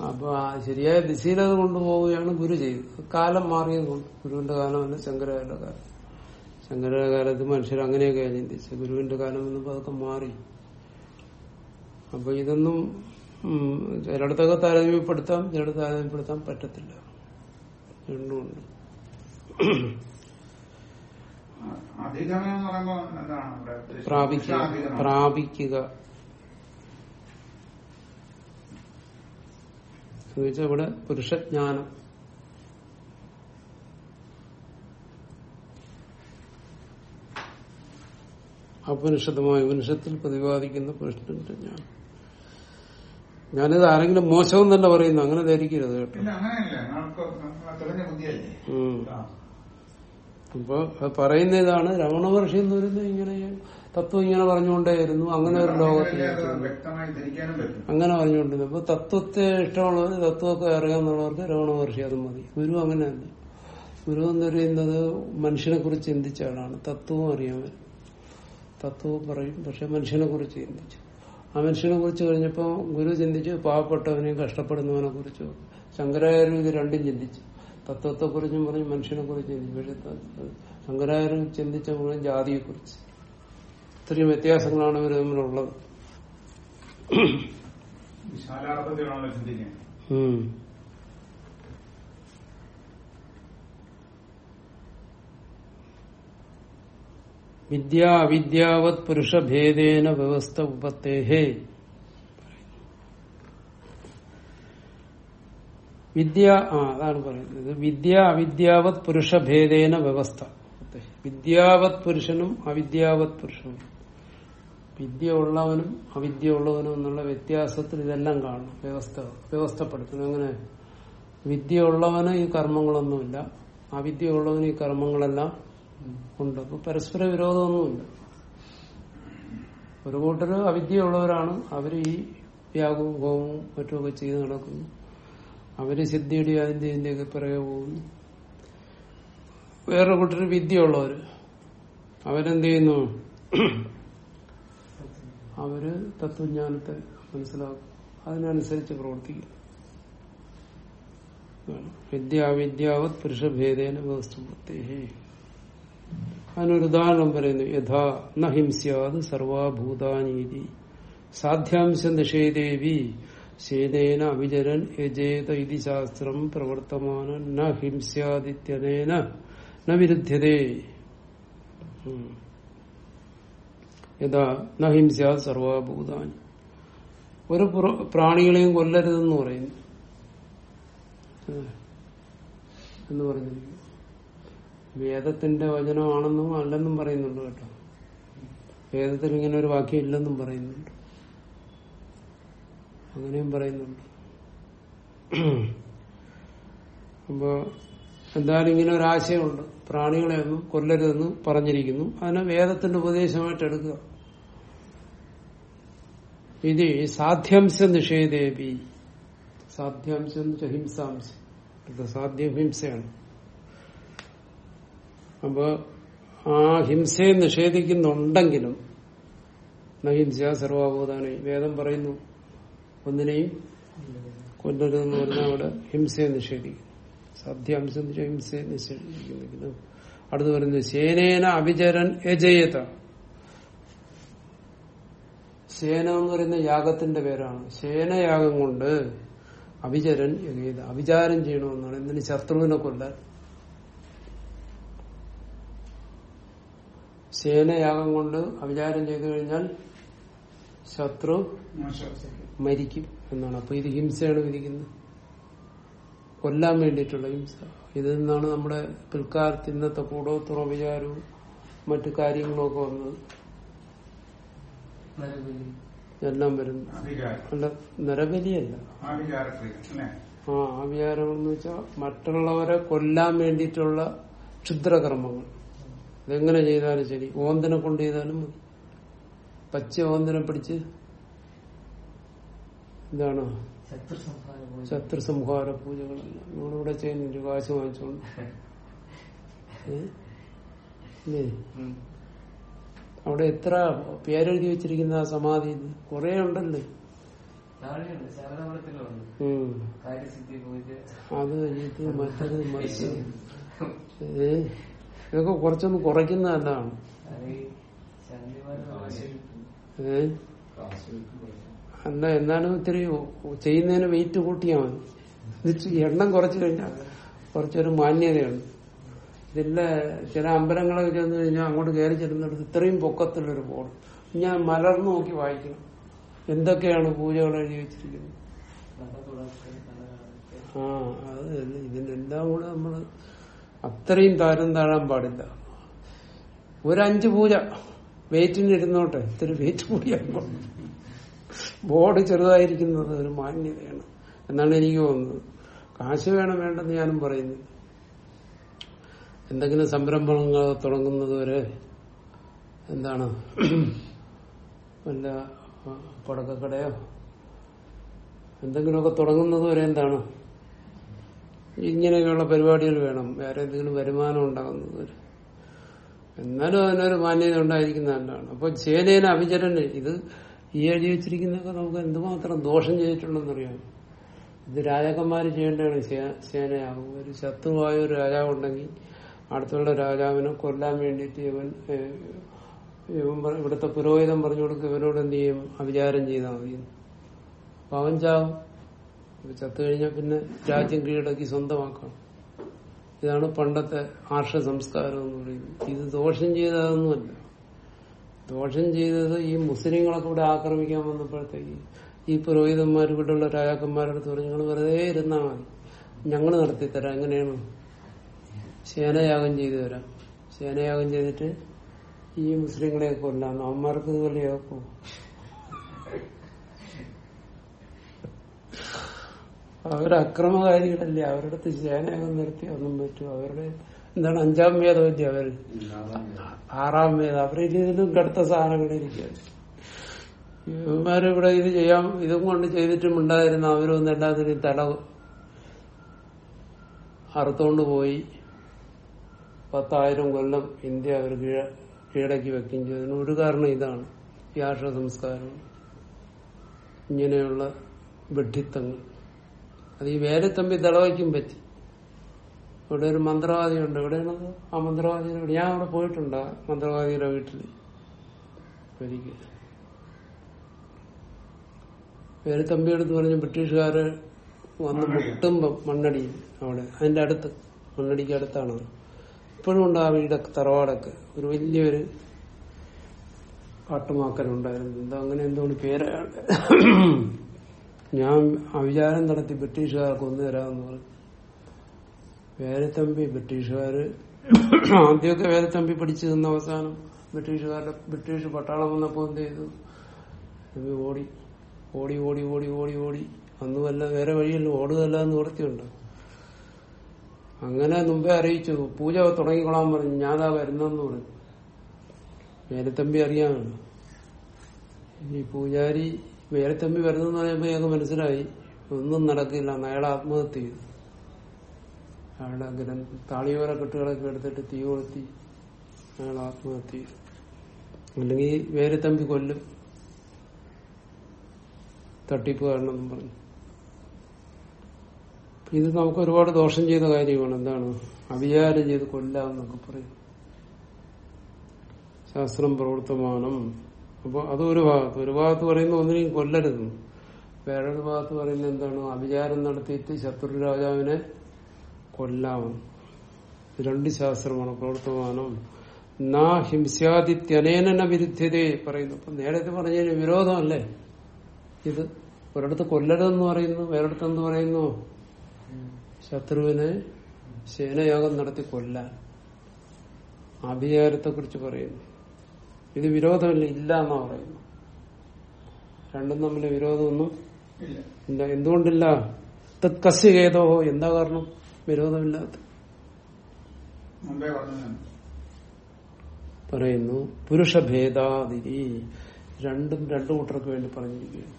അപ്പൊ ശരിയായ ദിശയിൽ അത് കൊണ്ടുപോവുകയാണ് ഗുരു ചെയ്തത്. കാലം മാറിയത് കൊണ്ട് ഗുരുവിന്റെ കാലമല്ല ശങ്കരാചാര്യ കാലം. ശങ്കരാചാര്യ കാലത്ത് മനുഷ്യർ അങ്ങനെയൊക്കെയാണ് ചിന്തിച്ചത് ഗുരുവിന്റെ കാലം വന്നപ്പോൾ അതൊക്കെ മാറി. അപ്പൊ ഇതൊന്നും ചിലടത്തൊക്കെ ചിലയിടത്തൊക്കെ താരതമ്യപ്പെടുത്താം ചിലയിടത്ത് താരതമ്യപ്പെടുത്താൻ പറ്റത്തില്ല. രണ്ടുമുണ്ട് പ്രാപിക്കുക. എന്ന് ഇവിടെ പുരുഷജ്ഞാനം. അപനിഷത്തുമായ ഉപനിഷത്തിൽ പ്രതിപാദിക്കുന്ന പുരുഷന്റെ ഞാൻ. ഞാനിത് ആരെങ്കിലും മോശമെന്നല്ല പറയുന്നു. അങ്ങനെ ധരിക്കരുത് കേട്ടോ. അപ്പൊ അത് പറയുന്ന ഇതാണ്. രമണ മഹർഷി എന്ന് പറയുന്നത് ഇങ്ങനെ തത്വം ഇങ്ങനെ പറഞ്ഞുകൊണ്ടേയിരുന്നു. അങ്ങനെ ഒരു ലോകത്തിൽ അങ്ങനെ പറഞ്ഞുകൊണ്ടിരുന്നു. അപ്പൊ തത്വത്തെ ഇഷ്ടമുള്ളവർ തത്വമൊക്കെ അറിയാമെന്നുള്ളവർക്ക് രമണ മഹർഷി അത് മതി. ഗുരു അങ്ങനെയല്ല. ഗുരു എന്ന് പറയുന്നത് മനുഷ്യനെ കുറിച്ച് ചിന്തിച്ച ആളാണ്. തത്വവും അറിയാൻ തത്വവും പറയും. പക്ഷെ മനുഷ്യനെ കുറിച്ച് ചിന്തിച്ചു. ആ മനുഷ്യനെ കുറിച്ച് കഴിഞ്ഞപ്പോ ഗുരു ചിന്തിച്ചു പാവപ്പെട്ടവനെയും കഷ്ടപ്പെടുന്നവനെ കുറിച്ചു. ശങ്കരാചാര്യം ഇത് രണ്ടും ചിന്തിച്ചു. തത്വത്തെ കുറിച്ചും പറഞ്ഞു മനുഷ്യനെ കുറിച്ച് ചിന്തിച്ചു. പക്ഷെ ത- ചിന്തിച്ച മുഴുവൻ ജാതിയെ കുറിച്ച് ഇത്രയും വ്യത്യാസങ്ങളാണ് ഇവർ തമ്മിലുള്ളത്. വിശാലാർത്ഥത്തിലാണല്ലോ ചിന്തിക്കുന്നത്. ഉം. വിദ്യ അവിദ്യാവത് പുരുഷഭേദേന വ്യവസ്ഥ ഉപത്തേഹേ. വിദ്യ ആ അതാണ് പറയുന്നത്. വിദ്യ അവിദ്യാവത് പുരുഷഭേദേന വ്യവസ്ഥ വിദ്യാവത് പുരുഷനും അവിദ്യാവത് പുരുഷനും. വിദ്യ ഉള്ളവനും അവിദ്യ ഉള്ളവനും എന്നുള്ള വ്യത്യാസത്തിൽ ഇതെല്ലാം കാണണം. വ്യവസ്ഥ വ്യവസ്ഥപ്പെടുത്തണം. അങ്ങനെ വിദ്യ ഉള്ളവന് ഈ കർമ്മങ്ങളൊന്നുമില്ല. അവിദ്യ ഉള്ളവന് ഈ കർമ്മങ്ങളെല്ലാം ഉണ്ട്. അപ്പൊ പരസ്പര വിരോധമൊന്നുമില്ല. ഒരു കൂട്ടർ അവിദ്യയുള്ളവരാണ്. അവർ ഈ യാഗവും ഹോമവും മറ്റുമൊക്കെ ചെയ്ത് നടക്കുന്നു. അവർ സിദ്ധിയുടെ അതിന്റെ ഇതിന്റെയൊക്കെ പിറകെ പോകുന്നു. വേറൊരു കൂട്ടർ വിദ്യയുള്ളവര്. അവരെന്ത് ചെയ്യുന്നു? അവർ തത്വജ്ഞാനത്തെ മനസ്സിലാക്കും. അതിനനുസരിച്ച് പ്രവർത്തിക്കും വിദ്യാവിദ്യാവത് പുരുഷഭേദേന വസ്തുവൃത്തി അതിനൊരു ഉദാഹരണം പറയുന്നു യഥാ ന ഹിംസ്യാത് സർവാഭൂതാനീതി. സാധ്യാംശം നിഷേദേവി ശേനേന അവിചരൻ യജേത ഇതി ശാസ്ത്രം പ്രവർത്തമാന ന ഹിംസ്യാദിത്യനേന ന വിരുദ്ധ്യതേ. യഥാ ന ഹിംസ്യാത് സർവാഭൂതാനി. ഒരു പ്രാണികളെയും കൊല്ലരുതെന്ന് പറയുന്നു. എന്ന് പറഞ്ഞിരിക്കുന്നു. വേദത്തിന്റെ വചനമാണെന്നും അല്ലെന്നും പറയുന്നുണ്ട് കേട്ടോ. വേദത്തിൽ ഇങ്ങനെ ഒരു വാക്യം ഇല്ലെന്നും പറയുന്നുണ്ട്. അങ്ങനെയും പറയുന്നുണ്ട്. അപ്പോ എന്തായാലും ഇങ്ങനെ ഒരു ആശയമുണ്ട്? പ്രാണികളെ ഒന്നും കൊല്ലരുതെന്ന് പറഞ്ഞിരിക്കുന്നു. അതിനെ വേദത്തിന്റെ ഉപദേശമായിട്ട് എടുക്കുക. ഇത് സാധ്യാംശ നിഷേധേബി സാധ്യാംശം ഹിംസാംശം. സാധ്യം ഹിംസയാണ് അപ്പൊ ആ ഹിംസയെ നിഷേധിക്കുന്നുണ്ടെങ്കിലും നഹിംസ സർവാഭൂതാനി വേദം പറയുന്നു ഒന്നിനെയും കൊല്ലരുതെന്ന് പറഞ്ഞാൽ അവിടെ ഹിംസയെ നിഷേധിക്കുന്നു. വെച്ചാൽ ഹിംസയെ നിഷേധിക്കുന്നു. അടുത്ത് പറയുന്നു സേനേന അഭിചരൻ യജയത. സേന എന്ന് പറയുന്ന യാഗത്തിന്റെ പേരാണ്. സേനയാഗം കൊണ്ട് അഭിചരൻ എജയത അഭിചാരം ചെയ്യണമെന്നാണ്. എന്തിന്? ശത്രുവിനെ കൊല്ലാൻ. സേനയാഗം കൊണ്ട് അവിചാരം ചെയ്തു കഴിഞ്ഞാൽ ശത്രു മരിക്കും എന്നാണ്. അപ്പൊ ഇത് ഹിംസയാണ് വിധിക്കുന്നത്. കൊല്ലാൻ വേണ്ടിയിട്ടുള്ള ഹിംസ. ഇതിൽ നിന്നാണ് നമ്മുടെ പിൽക്കാലത്ത് ഇന്നത്തെ കൂടോത്തുറ വിചാരവും മറ്റു കാര്യങ്ങളും ഒക്കെ വന്നത് എല്ലാം വരുന്നു. അല്ല നരബലിയല്ല. ആ ആ വിചാരം എന്ന് വെച്ചാൽ മറ്റുള്ളവരെ കൊല്ലാൻ വേണ്ടിയിട്ടുള്ള ക്ഷുദ്രകർമ്മങ്ങൾ. ഇതെങ്ങനെ ചെയ്താലും ശരി. ഓന്തിനെ കൊണ്ട് ചെയ്താലും മതി. പച്ച ഓന്തിനെ പിടിച്ച് എന്താണ് ശത്രു സംഹാര പൂജകളല്ല നമ്മളിവിടെ ചെയ്യുന്നുണ്ട് കാശ് വാങ്ങിച്ചോണ്ട്. അവിടെ എത്ര പേരെഴുതി വെച്ചിരിക്കുന്ന ആ സമാധി കൊറേ ഉണ്ടല്ലേ? അത് ഇത് മറ്റത് മറിച്ച്. ഏ? ഇതൊക്കെ കുറച്ചൊന്ന് കുറയ്ക്കുന്ന നല്ലതാണ്. അല്ല എന്നാലും ഇത്തിരി ചെയ്യുന്നതിന് വെയിറ്റ് കൂട്ടിയാൽ മതി. എണ്ണം കുറച്ചു കഴിഞ്ഞാൽ കുറച്ചൊരു മാന്യതയുണ്ട് ഇതില്ല ചില അമ്പലങ്ങളൊക്കെ ചെന്ന് കഴിഞ്ഞാൽ അങ്ങോട്ട് കയറി ചെല്ലുന്നിടത്ത് ഇത്രയും പൊക്കത്തിലൊരു ബോർഡ്. ഞാൻ മലർന്നു നോക്കി വായിക്കണം. എന്തൊക്കെയാണ് പൂജകൾ എഴുതി വെച്ചിരിക്കുന്നത്? ആ അത് ഇതിന്റെ ഇതിനെല്ലാം കൂടെ നമ്മൾ അത്രയും താരം താഴാൻ പാടില്ല. ഒരു അഞ്ച് പൂജ വെയിറ്റിന് ഇരുന്നോട്ടെ ഇത്തിരി വെയിറ്റ് കൂടിയാകുമ്പോൾ. ബോർഡ് ചെറുതായിരിക്കുന്നത് ഒരു മാന്യതയാണ്. എന്നാണ് എനിക്ക് തോന്നുന്നത്. കാശ് വേണം വേണ്ടെന്ന് ഞാനും പറയുന്നു. എന്തെങ്കിലും സംരംഭങ്ങൾ തുടങ്ങുന്നത് വരെ എന്താണ്? വല്ല പടക്കക്കടയോ? എന്തെങ്കിലുമൊക്കെ തുടങ്ങുന്നത് വരെ എന്താണ്? ഇങ്ങനെയൊക്കെയുള്ള പരിപാടികൾ വേണം. വേറെ എന്തെങ്കിലും വരുമാനം ഉണ്ടാകുന്നത്. എന്നാലും അതിനൊരു മാന്യത ഉണ്ടായിരിക്കുന്ന നല്ലതാണ്. അപ്പൊ ചേനേന അഭിചരന് ഇത് ഈ എഴുതി വെച്ചിരിക്കുന്നതൊക്കെ നമുക്ക് എന്തുമാത്രം ദോഷം ചെയ്തിട്ടുണ്ടെന്നറിയാം. ഇത് രാജാക്കന്മാർ ചെയ്യേണ്ടതാണ്. സേനയാകും. ഒരു ശത്രുവായ ഒരു രാജാവുണ്ടെങ്കിൽ അടുത്തുള്ള രാജാവിനെ കൊല്ലാൻ വേണ്ടിയിട്ട് ഇവൻ ഇവിടുത്തെ പുരോഹിതം പറഞ്ഞു കൊടുക്കും ഇവനോട് എന്ത് ചെയ്യും? അഭിചാരം ചെയ്താൽ മതി. അവൻ ചാവും. ചത്തു കഴിഞ്ഞാൽ പിന്നെ രാജ്യം കീഴടക്കി സ്വന്തമാക്കാം ഇതാണ് പണ്ടത്തെ ആർഷ സംസ്കാരം എന്ന് പറയുന്നത്. ഇത് ദോഷം ചെയ്തതൊന്നുമല്ല ദോഷം ചെയ്തത് ഈ മുസ്ലിങ്ങളൊക്കെ ഇവിടെ ആക്രമിക്കാൻ വന്നപ്പോഴത്തേക്ക് ഈ പുരോഹിതന്മാർ ഇവിടെയുള്ള രാജാക്കന്മാരുടെ അടുത്ത് പറഞ്ഞു നിങ്ങൾ വെറുതെ ഇരുന്നാൽ മതി. ഞങ്ങൾ നടത്തിത്തരാം. എങ്ങനെയാണ്? സേനയാഗം ചെയ്തു തരാം. സേനയാഗം ചെയ്തിട്ട് ഈ മുസ്ലിങ്ങളെ കൊല്ലാം. അവന്മാർക്ക് ഇത് വലിയ കേൾക്കൂ അവർ അക്രമകാരികളല്ലേ? അവരുടെ അടുത്ത് സേനയാഗം നിർത്തി ഒന്നും പറ്റും അവരുടെ എന്താണ് അഞ്ചാം വേദവല്യ അവർ ആറാം വേദം അവരുടെ ഇതിലും കടുത്ത സാധനങ്ങളിരിക്കുകയാണ് ഇവന്മാരിവിടെ ഇത് ചെയ്യാം ഇതും കൊണ്ട് ചെയ്തിട്ടും ഉണ്ടായിരുന്ന അവരൊന്നും എല്ലാത്തിനും തല അറുത്തോണ്ട് പോയി. പത്തായിരം കൊല്ലം ഇന്ത്യ അവർ കീഴ കീഴടക്കി വെക്കുകയും ചെയ്തതിന് ഒരു കാരണം ഇതാണ്. ഈ ആർഷ സംസ്കാരം. ഇങ്ങനെയുള്ള ബഡ്ഢിത്തങ്ങൾ അത് ഈ വേലത്തമ്പി ദളവയ്ക്കും പറ്റി. ഇവിടെ ഒരു മന്ത്രവാദിയുണ്ട്. എവിടെയാണത്? ആ മന്ത്രവാദിയുടെ വീട്. ഞാൻ അവിടെ പോയിട്ടുണ്ട് മന്ത്രവാദിയുടെ വീട്ടിൽ ഒരിക്കൽ വേലത്തമ്പി എടുത്ത് പറഞ്ഞ് ബ്രിട്ടീഷുകാര് വന്ന്. മുട്ടുമ്പം മണ്ണടി അവിടെ. അതിന്റെ അടുത്ത്. മണ്ണടിക്ക് അടുത്താണ് ഇപ്പോഴും ഉണ്ട് ആ വീടൊക്കെ തറവാടൊക്കെ. ഒരു വലിയൊരു കാട്ടുമാക്കലുണ്ടായിരുന്നു എന്താ അങ്ങനെ എന്തോന്ന് പേരയാണ്ട് ഞാൻ അവിചാരം നടത്തി ബ്രിട്ടീഷുകാർക്ക് ഒന്ന് തരാമെന്ന് പറഞ്ഞു. വേലത്തമ്പി ബ്രിട്ടീഷുകാര് ആദ്യമൊക്കെ വേലത്തമ്പി പിടിച്ചു തന്ന അവസാനം ബ്രിട്ടീഷുകാരുടെ ബ്രിട്ടീഷ് പട്ടാളം വന്നപ്പോ എന്ത് ചെയ്തു? ഓടി ഓടി ഓടി ഓടി ഓടി ഓടി. അന്ന് വല്ല വേറെ വഴിയല്ല ഓടുകയല്ല എന്ന് ഓർത്തിയുണ്ട് അങ്ങനെ മുമ്പേ അറിയിച്ചു പൂജ തുടങ്ങിക്കൊള്ളാൻ പറഞ്ഞു. ഞാനാ വരുന്നെന്ന് പറഞ്ഞു. വേലത്തമ്പി അറിയാമല്ലോ. ഈ പൂജാരി വേലത്തമ്പി വരുന്നെന്ന് പറയുമ്പോ ഞങ്ങൾക്ക് മനസ്സിലായി. ഒന്നും നടക്കില്ല. അയാൾ ആത്മഹത്യ ചെയ്തു. അയാളുടെ ഗ്രന്ഥ താളിയോര കെട്ടുകളൊക്കെ എടുത്തിട്ട് തീ കൊളുത്തി അയാൾ ആത്മഹത്യ ചെയ്തു. അല്ലെങ്കിൽ വേലത്തമ്പി കൊല്ലും. തട്ടിപ്പ് കാരണം പറഞ്ഞു. ഇത് നമുക്ക് ഒരുപാട് ദോഷം ചെയ്ത കാര്യമാണ്. എന്താണ്? അവിചാരം ചെയ്ത് കൊല്ലാന്നൊക്കെ പറയും. ശാസ്ത്രം പ്രവർത്തമാനം അപ്പൊ അത് ഒരു ഭാഗത്ത് ഒരു ഭാഗത്ത് പറയുന്ന ഒന്നിനെയും കൊല്ലരുത്. വേറൊരു ഭാഗത്ത് പറയുന്നത് എന്താണ്? അഭിചാരം നടത്തിയിട്ട് ശത്രു രാജാവിനെ ഇത് രണ്ട് ശാസ്ത്രമാണ് പ്രവർത്തമാനം. നാ ഹിംസ്യാദിത്യനേന വിരുദ്ധ്യതയെ പറയുന്നു. അപ്പൊ നേരത്തെ പറഞ്ഞതിന് വിരോധമല്ലേ? ഇത് ഒരിടത്ത് കൊല്ലരുതെന്ന് പറയുന്നു വേറെടുത്ത് എന്ത് പറയുന്നു? ശത്രുവിനെ സേനയാഗം നടത്തി കൊല്ലാൻ. അഭിചാരത്തെ കുറിച്ച് പറയുന്നു. ഇത് വിരോധമില്ല ഇല്ല എന്നാ പറയുന്നു. രണ്ടും തമ്മിൽ വിരോധമൊന്നും ഇല്ല. എന്തുകൊണ്ടില്ല? തത് കസ്യകേതോ എന്താ കാരണം? വിരോധമില്ലാത്ത. പറയുന്നു പുരുഷഭേദാതിരി രണ്ടും രണ്ടു കൂട്ടർക്ക് വേണ്ടി പറഞ്ഞിരിക്കുകയാണ്.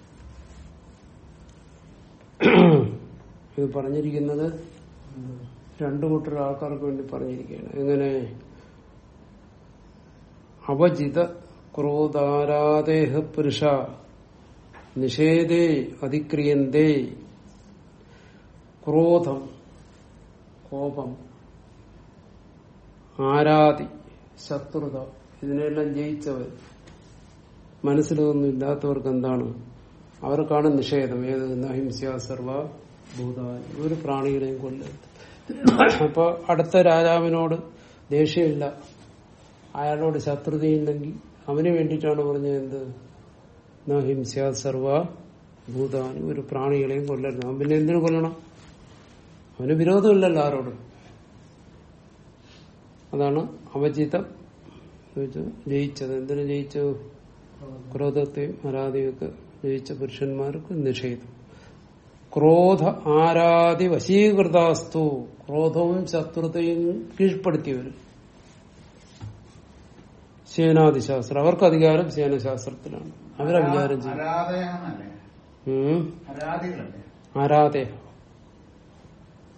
ഇത് പറഞ്ഞിരിക്കുന്നത് രണ്ടു കൂട്ടർ ആൾക്കാർക്ക് വേണ്ടി പറഞ്ഞിരിക്കുകയാണ്. എങ്ങനെ? അവജിത ക്രോധാരാദേഹ പുരുഷ. നിഷേധേ അതിക്രിയന്തേ. ക്രോധം കോപം ആരാധി ശത്രുത ഇതിനെല്ലാം ജയിച്ചവർ. മനസ്സിലൊന്നും ഇല്ലാത്തവർക്ക് എന്താണ്? അവർക്കാണ് നിഷേധം. ഏത് അഹിംസ സർവ ഭൂതാനി. ഒരു പ്രാണികളെയും കൊല്ലരുത്. അപ്പൊ അടുത്ത രാജാവിനോട് ദേഷ്യമില്ല. അയാളോട് ശത്രുതയുണ്ടെങ്കിൽ അവന് വേണ്ടിയിട്ടാണ് പറഞ്ഞത് എന്ത്? ഹിംസ സർവ ഭൂതാനി. ഒരു പ്രാണികളെയും കൊല്ലരുത്. അവൻ പിന്നെ എന്തിനു കൊല്ലണം? അവന് വിരോധമില്ലല്ലോ ആരോട്. അതാണ് അവചിതം ജയിച്ചത്. എന്തിനു ജയിച്ചു? ക്രോധത്തെയും ആരാധിയൊക്കെ ജയിച്ച പുരുഷന്മാർക്ക് നിഷേധം. ക്രോധ ആരാധി വശീകൃതാസ്തു. ക്രോധവും ശത്രുതയും കീഴ്പ്പെടുത്തിയവർ സേനാധിശാസ്ത്രം. അവർക്ക് അധികാരം സേനശാസ്ത്രത്തിലാണ്. ചെയ്യും. ആരാധയ.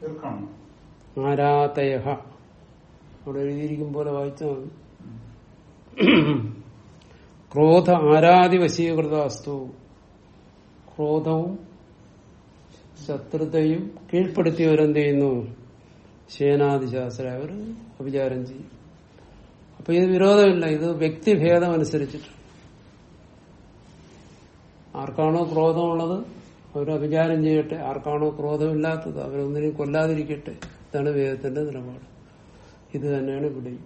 തീർക്കണം. ആരാധയ. അവിടെ എഴുതിയിരിക്കും പോലെ വായിച്ചാൽ മതി. ക്രോധ ആരാധി വശീകൃതാസ്തു. ക്രോധവും ശത്രുതയും കീഴ്പ്പെടുത്തിയവരെന്ത് ചെയ്യുന്നു? സേനാധിശാസ്ത്ര അവർ അഭിചാരം ചെയ്യും. അപ്പൊ ഇത് വിരോധമില്ല ഇത് വ്യക്തിഭേദം അനുസരിച്ചിട്ട്. ആർക്കാണോ ക്രോധമുള്ളത് അവരഭിചാരം ചെയ്യട്ടെ. ആർക്കാണോ ക്രോധമില്ലാത്തത് അവരൊന്നിനും കൊല്ലാതിരിക്കട്ടെ. ഇതാണ് വേദത്തിന്റെ നിലപാട്. ഇത് തന്നെയാണ് ഇവിടെ.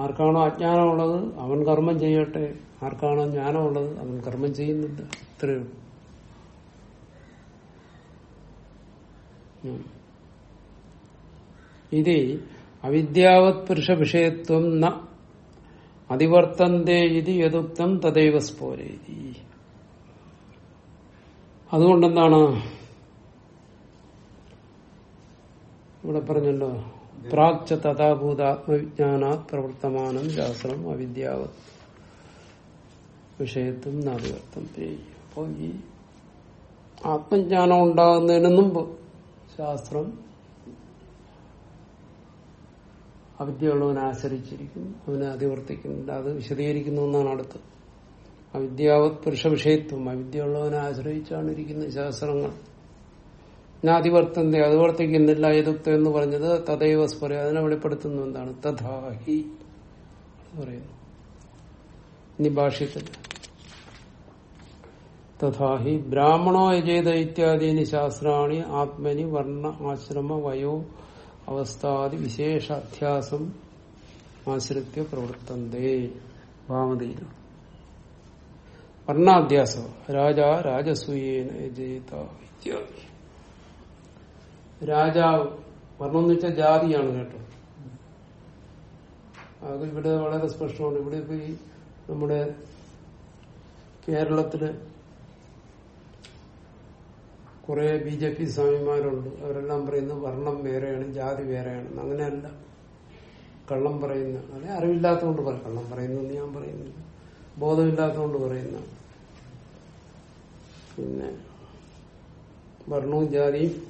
ആർക്കാണോ അജ്ഞാനമുള്ളത് അവൻ കർമ്മം ചെയ്യട്ടെ. ആർക്കാണോ ജ്ഞാനമുള്ളത് അവൻ കർമ്മം ചെയ്യുന്നുണ്ട്. ഇത്രയേ ഉള്ളൂ. ഇത് അവിദ്യാവത് പുരുഷ വിഷയത്വം ന അതിവർത്തന്തേ ഇത് യഥുക്തം തദൈവ അതുകൊണ്ടെന്താണ്? ഇവിടെ പറഞ്ഞല്ലോ പ്രാക്ച തഥാഭൂത ആത്മവിജ്ഞാന പ്രവർത്തമാനം ശാസ്ത്രം അവിദ്യാവത് വിഷയത്വം നാദിവർത്തന്തേ അപ്പോൾ ഈ ആത്മജ്ഞാനം ഉണ്ടാകുന്നതിന് മുമ്പ് ശാസ്ത്രം അവിദ്യയുള്ളവനെ ആശ്രയിച്ചിരിക്കുന്നു അവനെ അതിവർത്തിക്കുന്നുണ്ട് അത് വിശദീകരിക്കുന്നു എന്നാണ് അടുത്ത് അവിദ്യാവത് പുരുഷ വിഷയത്വം അവിദ്യയുള്ളവനെ ആശ്രയിച്ചാണ് ഇരിക്കുന്ന ശാസ്ത്രങ്ങൾ. ഞാൻ അത് വർത്തിക്കുന്നില്ല ഏതുക്തം എന്ന് പറഞ്ഞത് തദൈവ സ്പറയ അതിനെ വെളിപ്പെടുത്തുന്നു എന്താണ്? തഥാഹി പറയുന്നു. ഇനി ഭാഷ്യത്തിൽ. തഥാഹി ബ്രാഹ്മണോ യജേത ഇത്യാദീനി ശാസ്ത്രാണി ആത്മനി വർണ ആശ്രമ വയോ അവസ്ഥാദി വിശേഷ അധ്യാസം ആശ്രിത്യ പ്രവർത്തന്തേ. ഭാമതിയിലാണ് വർണാധ്യാസം. രാജ രാജസൂയേന ജയിത രാജാവ് വർണം എന്ന് വെച്ചാൽ ജാതിയാണ് കേട്ടോ. അത് ഇവിടെ വളരെ സ്പഷ്ടമാണ്. ഇവിടെ ഇപ്പൊ ഈ നമ്മുടെ കേരളത്തിൽ കുറെ ബി ജെ പി സ്വാമിമാരുണ്ട്. അവരെല്ലാം പറയുന്നത് വർണം വേറെയാണ് ജാതി വേറെയാണ്. അങ്ങനെയല്ല. കള്ളം പറയുന്ന. അല്ലെ? അറിവില്ലാത്തതുകൊണ്ട് പറയും കള്ളം പറയുന്നു ഞാൻ പറയുന്നില്ല. ബോധമില്ലാത്തതുകൊണ്ട് പറയുന്ന. പിന്നെ വർണവും ജാതിയും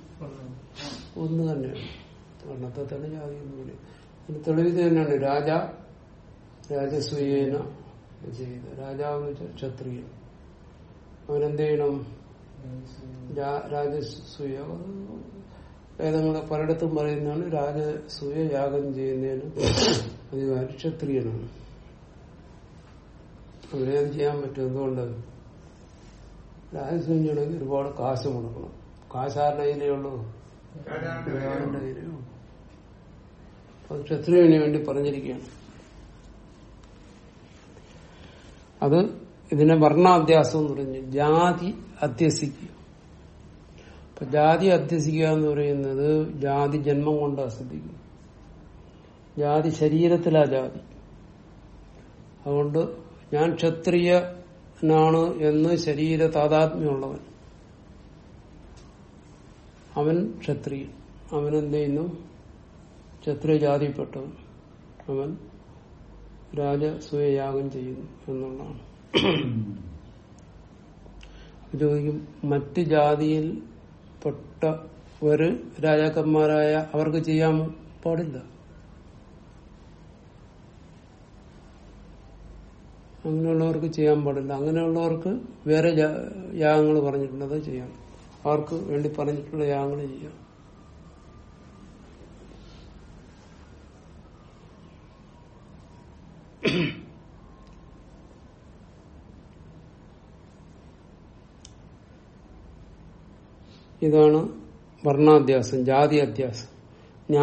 ഒന്ന് തന്നെയാണ്. വർണത്തെ തന്നെ ജാതി എന്ന് പറയും ഇതിന് തെളിവ് ഇത് തന്നെയാണ്. രാജ രാജസൂയേന ചെയ്ത് രാജാവ് എന്ന് വെച്ചാൽ ക്ഷത്രിയൻ. അവനെന്ത് ചെയ്യണം? രാജസൂയ വേദങ്ങളെ പലയിടത്തും പറയുന്നതാണ് രാജസൂയ യാഗം ചെയ്യുന്നതിന് അധികാരി ക്ഷത്രിയനാണ് അവരെ അത് ചെയ്യാൻ പറ്റും. എന്തുകൊണ്ട്? രാജസൂയം ചെയ്യണമെങ്കിൽ ഒരുപാട് കാശ് മുടക്കണം. കാശാരുടെ കയ്യിലേ ഉള്ളൂ അത് ക്ഷത്രിയന് വേണ്ടി പറഞ്ഞിരിക്കുകയാണ്. അത് ഇതിനെ വർണാധ്യാസം എന്ന് പറഞ്ഞു. ജാതി അധ്യസിക്കുക അപ്പൊ ജാതി അധ്യസിക്കുക എന്ന് പറയുന്നത് ജാതി ജന്മം കൊണ്ട് അസിദ്ധിക്കും ജാതി ശരീരത്തിലാ ജാതി. അതുകൊണ്ട് ഞാൻ ക്ഷത്രിയനാണ് എന്ന് ശരീര താതാത്മ്യമുള്ളവൻ. അവൻ ക്ഷത്രിയൻ. അവൻ എന്ത് ചെയ്യുന്നു? ക്ഷത്രിയ ജാതിപ്പെട്ടവൻ അവൻ രാജസൂയയാഗം ചെയ്യുന്നു എന്നുള്ളതാണ്. അപ്പൊ ചോദിക്കും മറ്റ് ജാതിയിൽ ഒരു രാജാക്കന്മാരായ അവർക്ക് ചെയ്യാൻ പാടില്ല. അങ്ങനെയുള്ളവർക്ക് ചെയ്യാൻ പാടില്ല. അങ്ങനെയുള്ളവർക്ക് വേറെ യാഗങ്ങൾ പറഞ്ഞിട്ടുണ്ട് അത് ചെയ്യാം. അവർക്ക് വേണ്ടി പറഞ്ഞിട്ടുള്ള യാഗങ്ങൾ ചെയ്യാം. ഇതാണ് വർണാധ്യാസം ജാതി അധ്യാസം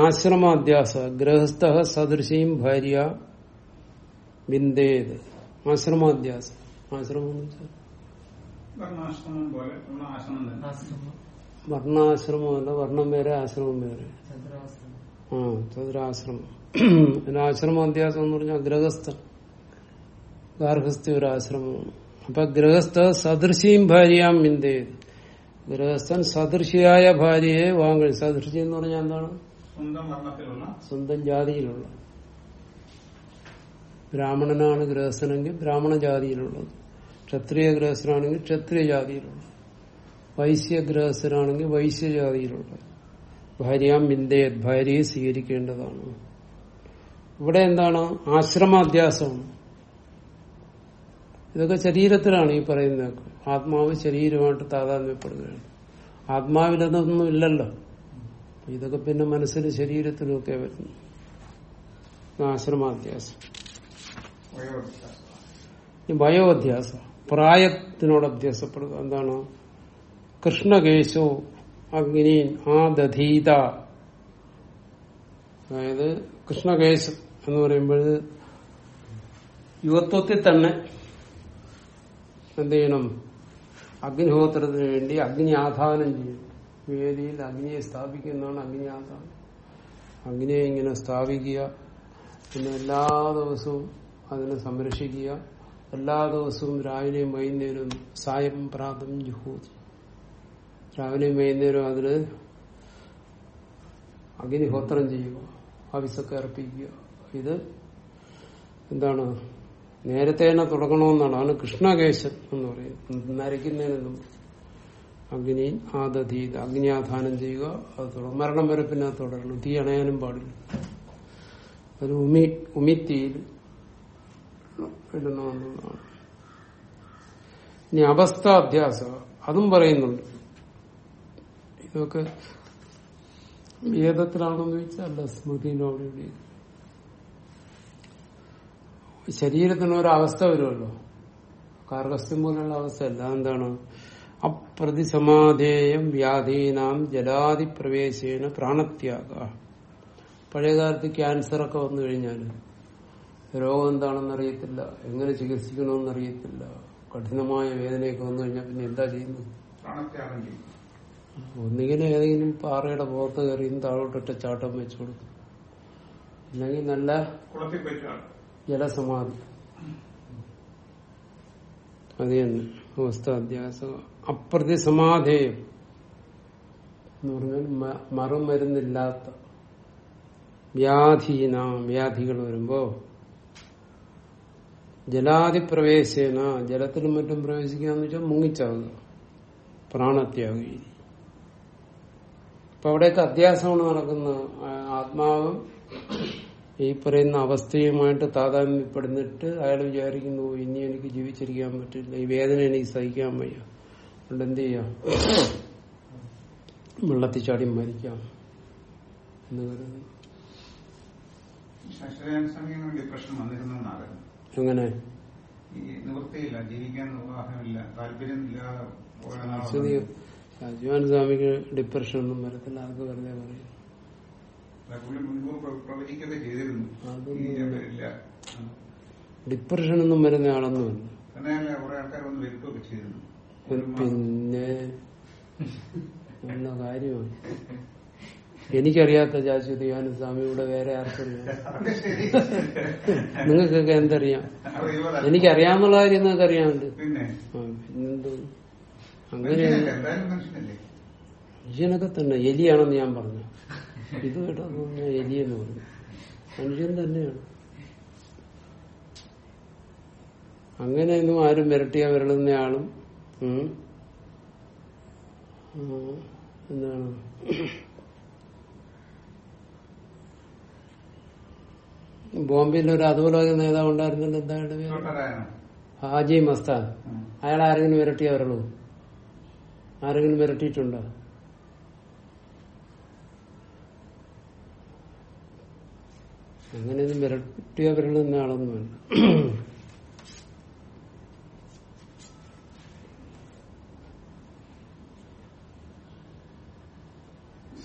ആശ്രമാധ്യാസ ഗൃഹസ്ഥ സദൃശയും ഭാര്യ ബിന്ദേത് ആശ്രമാധ്യാസം ആശ്രമം വർണാശ്രമമല്ല വർണം വേറെ ആശ്രമം വേറെ. ആ ചതുരാശ്രമം. പിന്നെ ആശ്രമാധ്യാസം എന്ന് പറഞ്ഞാൽ ഗൃഹസ്ഥൻ ഗാർഹസ്ഥ ഒരു ആശ്രമമാണ്. അപ്പൊ ഗൃഹസ്ഥ സദൃശിയും ഭാര്യയാം മിന്തേത് ഗൃഹസ്ഥൻ സദൃശിയായ ഭാര്യയെ വാങ്ങി. സദൃശി എന്ന് പറഞ്ഞാൽ എന്താണ്? സ്വന്തം ജാതിയിലുള്ള. ബ്രാഹ്മണനാണ് ഗൃഹസ്ഥനെങ്കിൽ ബ്രാഹ്മണ ജാതിയിലുള്ളത്. ക്ഷത്രിയ ഗൃഹസ്ഥനാണെങ്കിൽ ക്ഷത്രിയ ജാതിയിലുള്ളത്. വൈശ്യ ഗൃഹസ്ഥനാണെങ്കിൽ വൈശ്യ ജാതിയിലുള്ളത്. ഭാര്യാം വിന്ദയത് ഭാര്യയെ സ്വീകരിക്കേണ്ടതാണ്. ഇവിടെ എന്താണ്? ആശ്രമാധ്യാസമാണ് ഇതൊക്കെ ശരീരത്തിലാണ് ഈ പറയുന്നത്. ആത്മാവ് ശരീരമായിട്ട് താതാത്മ്യപ്പെടുകയാണ്. ആത്മാവിലതൊന്നും ഇല്ലല്ലോ. ഇതൊക്കെ പിന്നെ മനസ്സിന് ശരീരത്തിലൊക്കെ വരുന്നു. ആശ്രമാധ്യാസം. വയോധ്യാസം പ്രായത്തിനോട് അഭ്യാസപ്പെടുക എന്താണ്? കൃഷ്ണകേശോ അഗ്നീൻ ആ ദധീത അതായത് കൃഷ്ണകേശം എന്ന് പറയുമ്പോൾ യുവത്വത്തിൽ തന്നെ എന്ത് ചെയ്യണം അഗ്നിഹോത്രത്തിന് വേണ്ടി അഗ്നി ആധാനം ചെയ്യും. വേദിയിൽ അഗ്നിയെ സ്ഥാപിക്കുന്നതാണ് അഗ്നി ആധാനം അഗ്നിയെ ഇങ്ങനെ സ്ഥാപിക്കുക പിന്നെ എല്ലാ ദിവസവും അതിനെ സംരക്ഷിക്കുക. എല്ലാ ദിവസവും രാവിലെയും വൈകുന്നേരവും സായം പ്രാതം ജുഹൂതി. രാവിലെയും വൈകുന്നേരവും അതിന് അഗ്നിഹോത്രം ചെയ്യുക ഹവിസൊക്കെ അർപ്പിക്കുക. ഇത് എന്താണ് നേരത്തെ തന്നെ തുടങ്ങണമെന്നാണ്. അവന് കൃഷ്ണകേശൻ എന്ന് പറയുന്നത് നരയ്ക്കുന്നതിന് അഗ്നി ആദധീത് അഗ്നിയാധാനം ചെയ്യുക അത് തുടങ്ങും മരണം വരെ പിന്നെ അത് തുടരണം. തീ അണയാനും പാടില്ല. ഒരു ഉമി ഉമിത്തിയിൽ ഇടണമെന്നുള്ളതാണ് ഇനി അവസ്ഥ അധ്യാസ അതും പറയുന്നുണ്ട്. ഇതൊക്കെ വേദത്തിലാണെന്ന് ചോദിച്ചാൽ അല്ല സ്മൃതിയിലൂടെ ശരീരത്തിന് ഒരവസ്ഥ വരുമല്ലോ കാർഗസ്യം അവസ്ഥ അവസ്ഥയല്ല എന്താണ് അപ്രതിസമാധേയം വ്യാധീനാം ജലാതി പ്രവേശേന പ്രാണത്യാഗ പഴയകാലത്ത് ക്യാൻസറൊക്കെ വന്നു കഴിഞ്ഞാൽ രോഗം എന്താണെന്ന് അറിയത്തില്ല എങ്ങനെ ചികിത്സിക്കണമെന്ന് അറിയത്തില്ല കഠിനമായ വേദനയൊക്കെ വന്നു കഴിഞ്ഞാൽ പിന്നെ എന്താ ചെയ്യുന്നത്? ഒന്നുകിലും ഏതെങ്കിലും പാറയുടെ പുറത്ത് കയറി താഴോട്ടിട്ട് ചാട്ടം വെച്ചു കൊടുക്കും. അല്ലെങ്കിൽ നല്ല ജലസമാധി. അത് തന്നെ അവസ്ഥാധ്യാസ അപ്രതിസമാധേയം എന്ന് പറഞ്ഞാൽ മറുമരുന്നില്ലാത്ത വ്യാധീന വ്യാധികൾ വരുമ്പോ ജലാതിപ്രവേശന ജലത്തിലും മറ്റും പ്രവേശിക്കാന്ന് വെച്ചാൽ മുങ്ങിച്ചാകുക പ്രാണത്യാഗി അപ്പൊ അവിടെയൊക്കെ അധ്യാസമാണ് നടക്കുന്നത് ആത്മാവും ഈ പറയുന്ന അവസ്ഥയുമായിട്ട് താതാമ്യപ്പെടുന്നിട്ട് അയാൾ വിചാരിക്കുന്നു ഇനി എനിക്ക് ജീവിച്ചിരിക്കാൻ പറ്റില്ല. ഈ വേദന എനിക്ക് സഹിക്കാൻ വയ്യ. അതുകൊണ്ട് എന്ത് ചെയ്യാം? വെള്ളത്തിൽ ചാടി മരിക്കാം. എന്ന് നാളെ ശരി രാജീവാൻ സ്വാമിക്ക് ഡിപ്രഷൻ ഒന്നും വരത്തില്ല. ആർക്ക് വെറുതെ പറയും? പുള്ളി മുൻകൂർ ചെയ്തിരുന്നു. ഒന്നും വരുന്ന ആളൊന്നുമല്ല മാസം. പിന്നെ എന്ന കാര്യമാണ്. എനിക്കറിയാത്ത ജാശ്വതിയാനും സ്വാമിയുടെ വേറെ ആർക്കറിയാം? നിങ്ങൾക്കൊക്കെ എന്തറിയാം? എനിക്കറിയാമെന്നുള്ള കാര്യം നിങ്ങൾക്ക് അറിയാമുണ്ട് പിന്നെന്ത്? മനുഷ്യനല്ലേ? മനുഷ്യനൊക്കെ തന്നെ എലിയാണെന്ന് ഞാൻ പറഞ്ഞു. ഇത് കേട്ടോ തോന്നുന്നു എലിയെന്ന് പറഞ്ഞു മനുഷ്യൻ തന്നെയാണ്. അങ്ങനെയൊന്നും ആരും വിരട്ടിയാ വിരളുന്ന ആളും ഉം, ആ, എന്താണ്? ബോംബെയിൽ ഒരു അതുപോലെ നേതാവ് ഉണ്ടായിരുന്നല്ലോ തൊട്ടരായനോ ഹാജി മസ്താൻ. അയാൾ ആരെങ്കിലും വിരട്ടിയാ വരളൂ? ആരെങ്കിലും വിരട്ടിയിട്ടുണ്ടോ വിരളുന്ന ആളൊന്നുമല്ല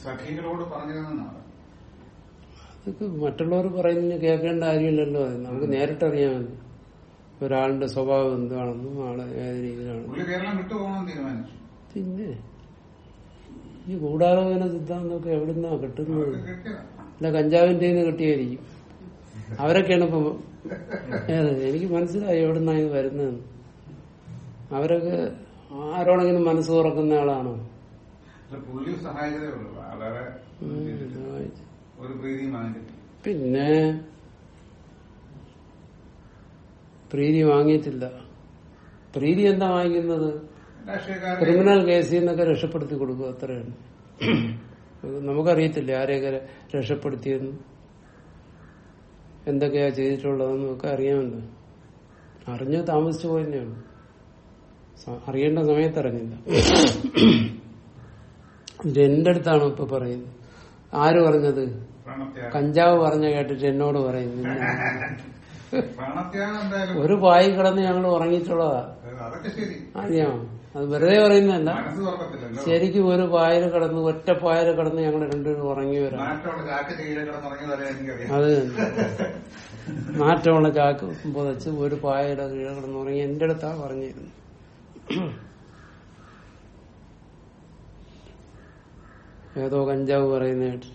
സഖികളോട് പറഞ്ഞതെന്നാണ്. അതൊക്കെ മറ്റുള്ളവർ പറയുന്നതിന് കേൾക്കേണ്ട കാര്യമില്ലല്ലോ. അത് നമുക്ക് നേരിട്ടറിയാമല്ലോ ഒരാളുടെ സ്വഭാവം എന്താണെന്നും ആളെ ഏത് രീതിയിലാണ്. പിന്നെ ഈ ഗൂഢാലോചന സിദ്ധാന്തമൊക്കെ എവിടുന്നാ കിട്ടുന്നത്. അല്ല കഞ്ചാവിന്റെ കിട്ടിയായിരിക്കും. അവരൊക്കെയാണ് ഇപ്പൊ എനിക്ക് മനസ്സിലായി എവിടെ ഇത് വരുന്നതെന്ന്. അവരൊക്കെ ആരോടെങ്കിലും മനസ്സ് തുറക്കുന്ന ആളാണോ? പിന്നെ പ്രീതി വാങ്ങിയിട്ടില്ല. പ്രീതി എന്താ വാങ്ങിക്കുന്നത്? ക്രിമിനൽ കേസിൽ നിന്നൊക്കെ രക്ഷപ്പെടുത്തി കൊടുക്കുക അത്രയാണ് അത് നമുക്കറിയത്തില്ല ആരെയൊക്കെ രക്ഷപ്പെടുത്തിയെന്നും? എന്തൊക്കെയാ ചെയ്തിട്ടുള്ളതെന്ന് ഒക്കെ അറിയാമല്ലോ അറിഞ്ഞ് താമസിച്ചു പോയെന്നെയാണ്. അറിയേണ്ട സമയത്ത് അറിഞ്ഞില്ല. ഇത് എന്റെ അടുത്താണ് ഇപ്പൊ പറയുന്നത്? ആര് പറഞ്ഞത്? കഞ്ചാവ് പറഞ്ഞ കേട്ടിട്ട് എന്നോട് പറയുന്നു ഒരു പായി കിടന്ന് ഞങ്ങൾ ഉറങ്ങിയിട്ടുള്ളതാ. അറിയാമോ അത് വെറുതെ പറയുന്നതല്ല. ശരിക്കും ഒരു പായൽ കടന്ന് ഒറ്റ പായൽ കടന്ന് ഞങ്ങൾ രണ്ടുപേരും ഉറങ്ങി വരാം. അത് നാറ്റമുള്ള മാറ്റമുള്ള ചാക്ക് പുതച്ച് ഒരു പായയുടെ കീഴെ കടന്ന് ഉറങ്ങി എന്റെ അടുത്താ പറഞ്ഞിരുന്നു ഏതോ കഞ്ചാവ് പറയുന്ന കേട്ടിട്ട്.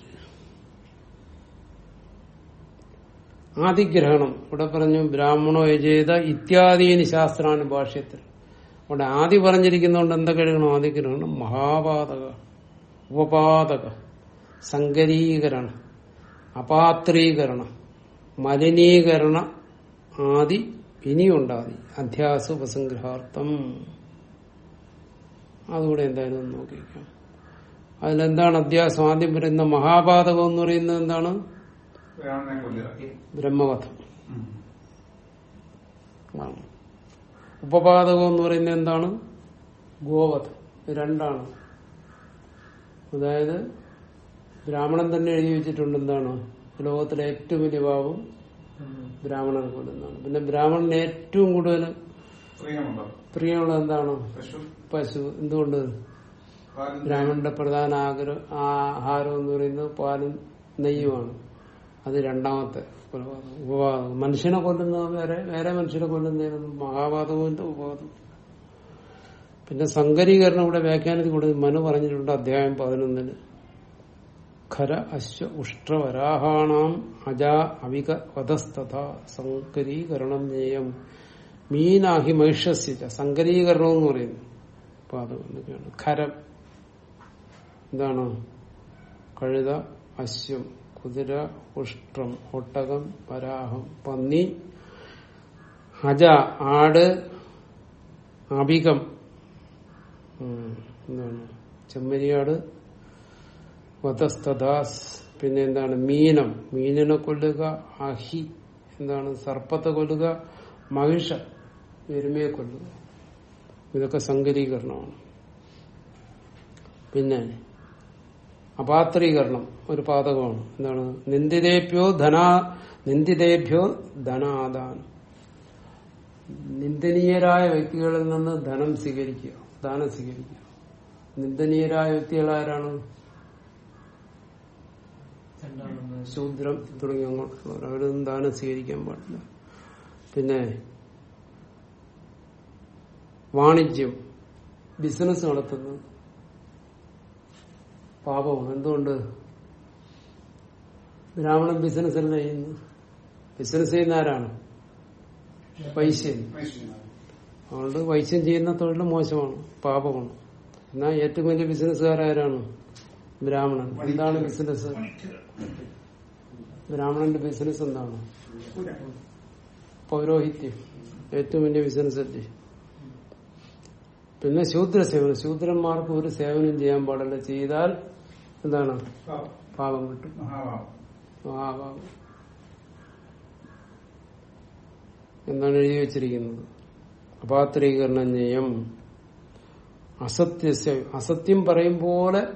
ആദിഗ്രഹണം. ഇവിടെ പറഞ്ഞു ബ്രാഹ്മണോ യജേത ഇത്യാദീനി ശാസ്ത്രാണ് ഭാഷ്യത്തിൽ അവിടെ ആദി പറഞ്ഞിരിക്കുന്നതുകൊണ്ട് എന്തൊക്കെ എഴുതണം കഴിയണം മഹാപാതക ഉപപാതക സങ്കരീകരണ അപാത്രീകരണ മലിനീകരണ ആദി ഇനിയുണ്ടാതി അധ്യാസ ഉപസംഗ്രഹാർത്ഥം. അതുകൂടെ എന്തായാലും നോക്കിക്കാം അതിലെന്താണ് അധ്യാസം? ആദ്യം പറയുന്ന മഹാപാതകം എന്ന് പറയുന്നത് എന്താണ്? ബ്രാഹ്മണനെ കൊല്ലുക ബ്രഹ്മവധം ഉം. ആണ്. ഉപപാദകം എന്ന് പറയുന്നത് എന്താണ്? ഗോവധ. രണ്ടാണ്. അതായത് ബ്രാഹ്മണൻ തന്നെ എഴുതി വെച്ചിട്ടുണ്ട് എന്താണ്? ലോകത്തിലെ ഏറ്റവും വലിയ പാപം ബ്രാഹ്മണൻ കൊല്ലുന്നതാണ് പിന്നെ ബ്രാഹ്മണന് ഏറ്റവും കൂടുതൽ പ്രിയമുള്ളത്. എന്താണ്? പശു. എന്തുകൊണ്ട്? ബ്രാഹ്മണന്റെ പ്രധാന ആഗ്രഹ ആഹാരം എന്ന് പറയുന്നത് പാലും നെയ്യുമാണ്. അത് രണ്ടാമത്തെ കൊലപാതകം ഉപവാദം. മനുഷ്യനെ കൊല്ലുന്നത് വേറെ വേറെ മനുഷ്യനെ കൊല്ലുന്നതിനൊന്നും മഹാപാതകമില്ല ഉപവാദം പിന്നെ സങ്കരീകരണം ഇവിടെ വ്യാഖ്യാനത്തിൽ കൂടെ മനു പറഞ്ഞിട്ടുണ്ട് അധ്യായം പതിനൊന്നിന് ഖര അശ്വ ഉഷ്ട്രവരാഹാണാം അജ അവിക വധസ്തഥ സങ്കരീകരണം നേയം മീനാഹി മഹിഷസ്യ സങ്കരീകരണം എന്ന് പറയുന്നു. ഖരം. എന്താണ്? കഴുത അശ്വം. കുതിര ഉഷ്ട്രം ഒട്ടകം പരാഹം പന്നി ഹജ ആട് അഭികം. എന്താണ്? ചെമ്മരിയാട് വധസ്തദാസ് പിന്നെ എന്താണ്? മീനം. മീനിനെ കൊല്ലുക അഹി എന്താണ്? സർപ്പത്തെ കൊല്ലുക മഹിഷ എരുമയെ കൊല്ലുക. ഇതൊക്കെ സങ്കരീകരണമാണ്. പിന്നെ അപാത്രീകരണം ഒരു പാതകമാണ്. എന്താണ്? നിന്ദിതേഭ്യോ ധനാ നിന്ദിതേഭ്യോ ധനാദാനം. നിന്ദനീയരായ വ്യക്തികളിൽ നിന്ന് ധനം സ്വീകരിക്കുക. ദാനം സ്വീകരിക്കുക. നിന്ദനീയരായ വ്യക്തികൾ ആരാണ്? ശൂദ്രം തുടങ്ങിയ അങ്ങോട്ടുള്ളവർ നിന്ന് ദാനം സ്വീകരിക്കാൻ പാടില്ല. പിന്നെ വാണിജ്യം ബിസിനസ് നടത്തുന്നത്. പാപമാണ് എന്തുകൊണ്ട്? ബ്രാഹ്മണൻ ബിസിനസ് അല്ല ചെയ്യുന്നു ബിസിനസ് ചെയ്യുന്ന ആരാണ് വൈശ്യൻ. അതുകൊണ്ട് വൈശ്യം ചെയ്യുന്ന തൊഴിൽ മോശമാണ് പാപമാണ്. എന്നാൽ ഏറ്റവും വലിയ ബിസിനസ്സുകാരാരാണ് ബ്രാഹ്മണൻ. എന്താണ് ബിസിനസ് ബ്രാഹ്മണന്റെ ബിസിനസ് എന്താണ്? പൗരോഹിത്യം. ഏറ്റവും വലിയ ബിസിനസ് അല്ലേ? പിന്നെ ശൂദ്ര സേവനം ശൂദ്രന്മാർക്ക് ഒരു സേവനം ചെയ്യാൻ പാടില്ല. ചെയ്താൽ എന്താണ്? പാപം. കിട്ടും. മഹാപാപം. എന്താണ് എഴുതി വെച്ചിരിക്കുന്നത്? അപാത്രീകരണ ന്യായം അസത്യസ്യ അസത്യം പറയും പോലെ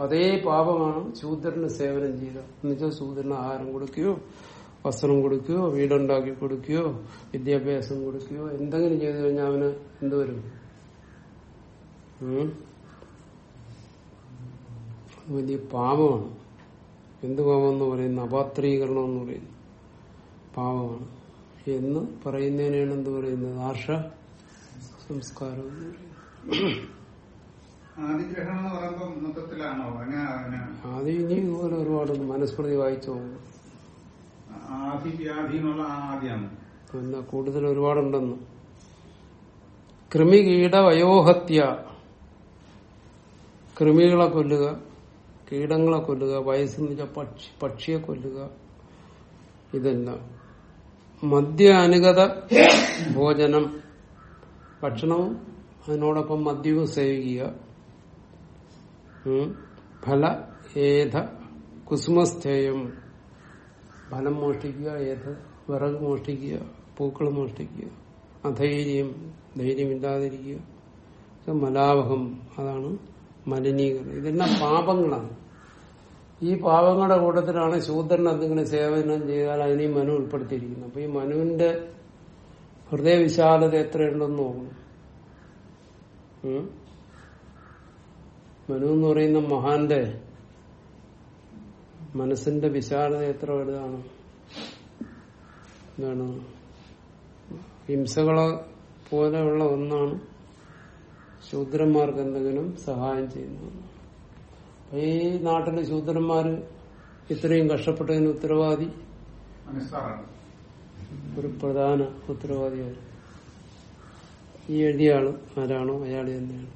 അതേ പാപമാണ് ശൂദ്രന് സേവനം ചെയ്യുക. എന്നുവെച്ചാൽ ശൂദ്രന് ആഹാരം കൊടുക്കുകയോ വസ്ത്രം കൊടുക്കുകയോ വീടുണ്ടാക്കി കൊടുക്കുകയോ വിദ്യാഭ്യാസം കൊടുക്കുകയോ എന്തെങ്കിലും ചെയ്തു കഴിഞ്ഞാൽ അവന് എന്തുവരും? അത് വലിയ പാപമാണ്. എന്ത് പാപം എന്ന് പറയുന്ന അപാത്രീകരണം എന്ന് പറയുന്നു. പാപമാണ്. എന്ന് പറയുന്നതിനാണ് എന്ത് പറയുന്നത്? ആർഷ സംസ്കാരം എന്ന് പറയുന്നത്. ആദിഗ്രഹണം എന്ന് പറയുമ്പോൾ മൊത്തത്തിലാണോ? ആദി ഇനി ഇതുപോലെ ഒരുപാട് മനസ്പ്രതി വായിച്ചു പോകും. ആദിവ്യാധി എന്നുള്ള ആ ആദ്യമാണ്. പിന്നെ കൂടുതൽ ഒരുപാടുണ്ടെന്ന്. കൃമികീട വയോഹത്യ കൃമികളെ കൊല്ലുക. കീടങ്ങളെ കൊല്ലുക വയസ്സെന്ന് വെച്ചാൽ പക്ഷി പക്ഷിയെ കൊല്ലുക ഇതെല്ലാം. മദ്യ അനുഗത ഭോജനം ഭക്ഷണവും അതിനോടൊപ്പം മദ്യവും സേവിക്കുക. ഫല ഏത കുസുമസ്ഥേയം. ഫലം മോഷ്ടിക്കുക ഏത് വിറക് മോഷ്ടിക്കുക പൂക്കൾ മോഷ്ടിക്കുക അധൈര്യം ധൈര്യമില്ലാതിരിക്കുക. മലാഭം അതാണ് മലിനീകരണം. ഇതെല്ലാം പാപങ്ങളാണ്. ഈ പാവങ്ങളുടെ കൂട്ടത്തിലാണ് ശൂദ്രൻ എന്തെങ്കിലും സേവനം ചെയ്താൽ അതിനെ മനു ഉൾപ്പെടുത്തിയിരിക്കുന്നത്. അപ്പൊ ഈ മനുവിന്റെ ഹൃദയവിശാലത എത്രയുണ്ടെന്ന് തോന്നുന്നു? മനു എന്ന് പറയുന്ന മഹാന്റെ മനസ്സിന്റെ വിശാലത എത്ര വലുതാണ്? എന്താണ്? ഹിംസകളെ പോലെയുള്ള ഒന്നാണ് ശൂദ്രന്മാർക്ക് എന്തെങ്കിലും സഹായം ചെയ്യുന്നത്. അപ്പൊ ഈ നാട്ടിലെ ശൂദ്രന്മാര് ഇത്രയും കഷ്ടപ്പെട്ടതിന് ഉത്തരവാദി? ഒരു പ്രധാന ഉത്തരവാദിയാണ് ഈ എഴുതിയ ആൾ ആരാണോ? അയാൾ തന്നെയാണ്.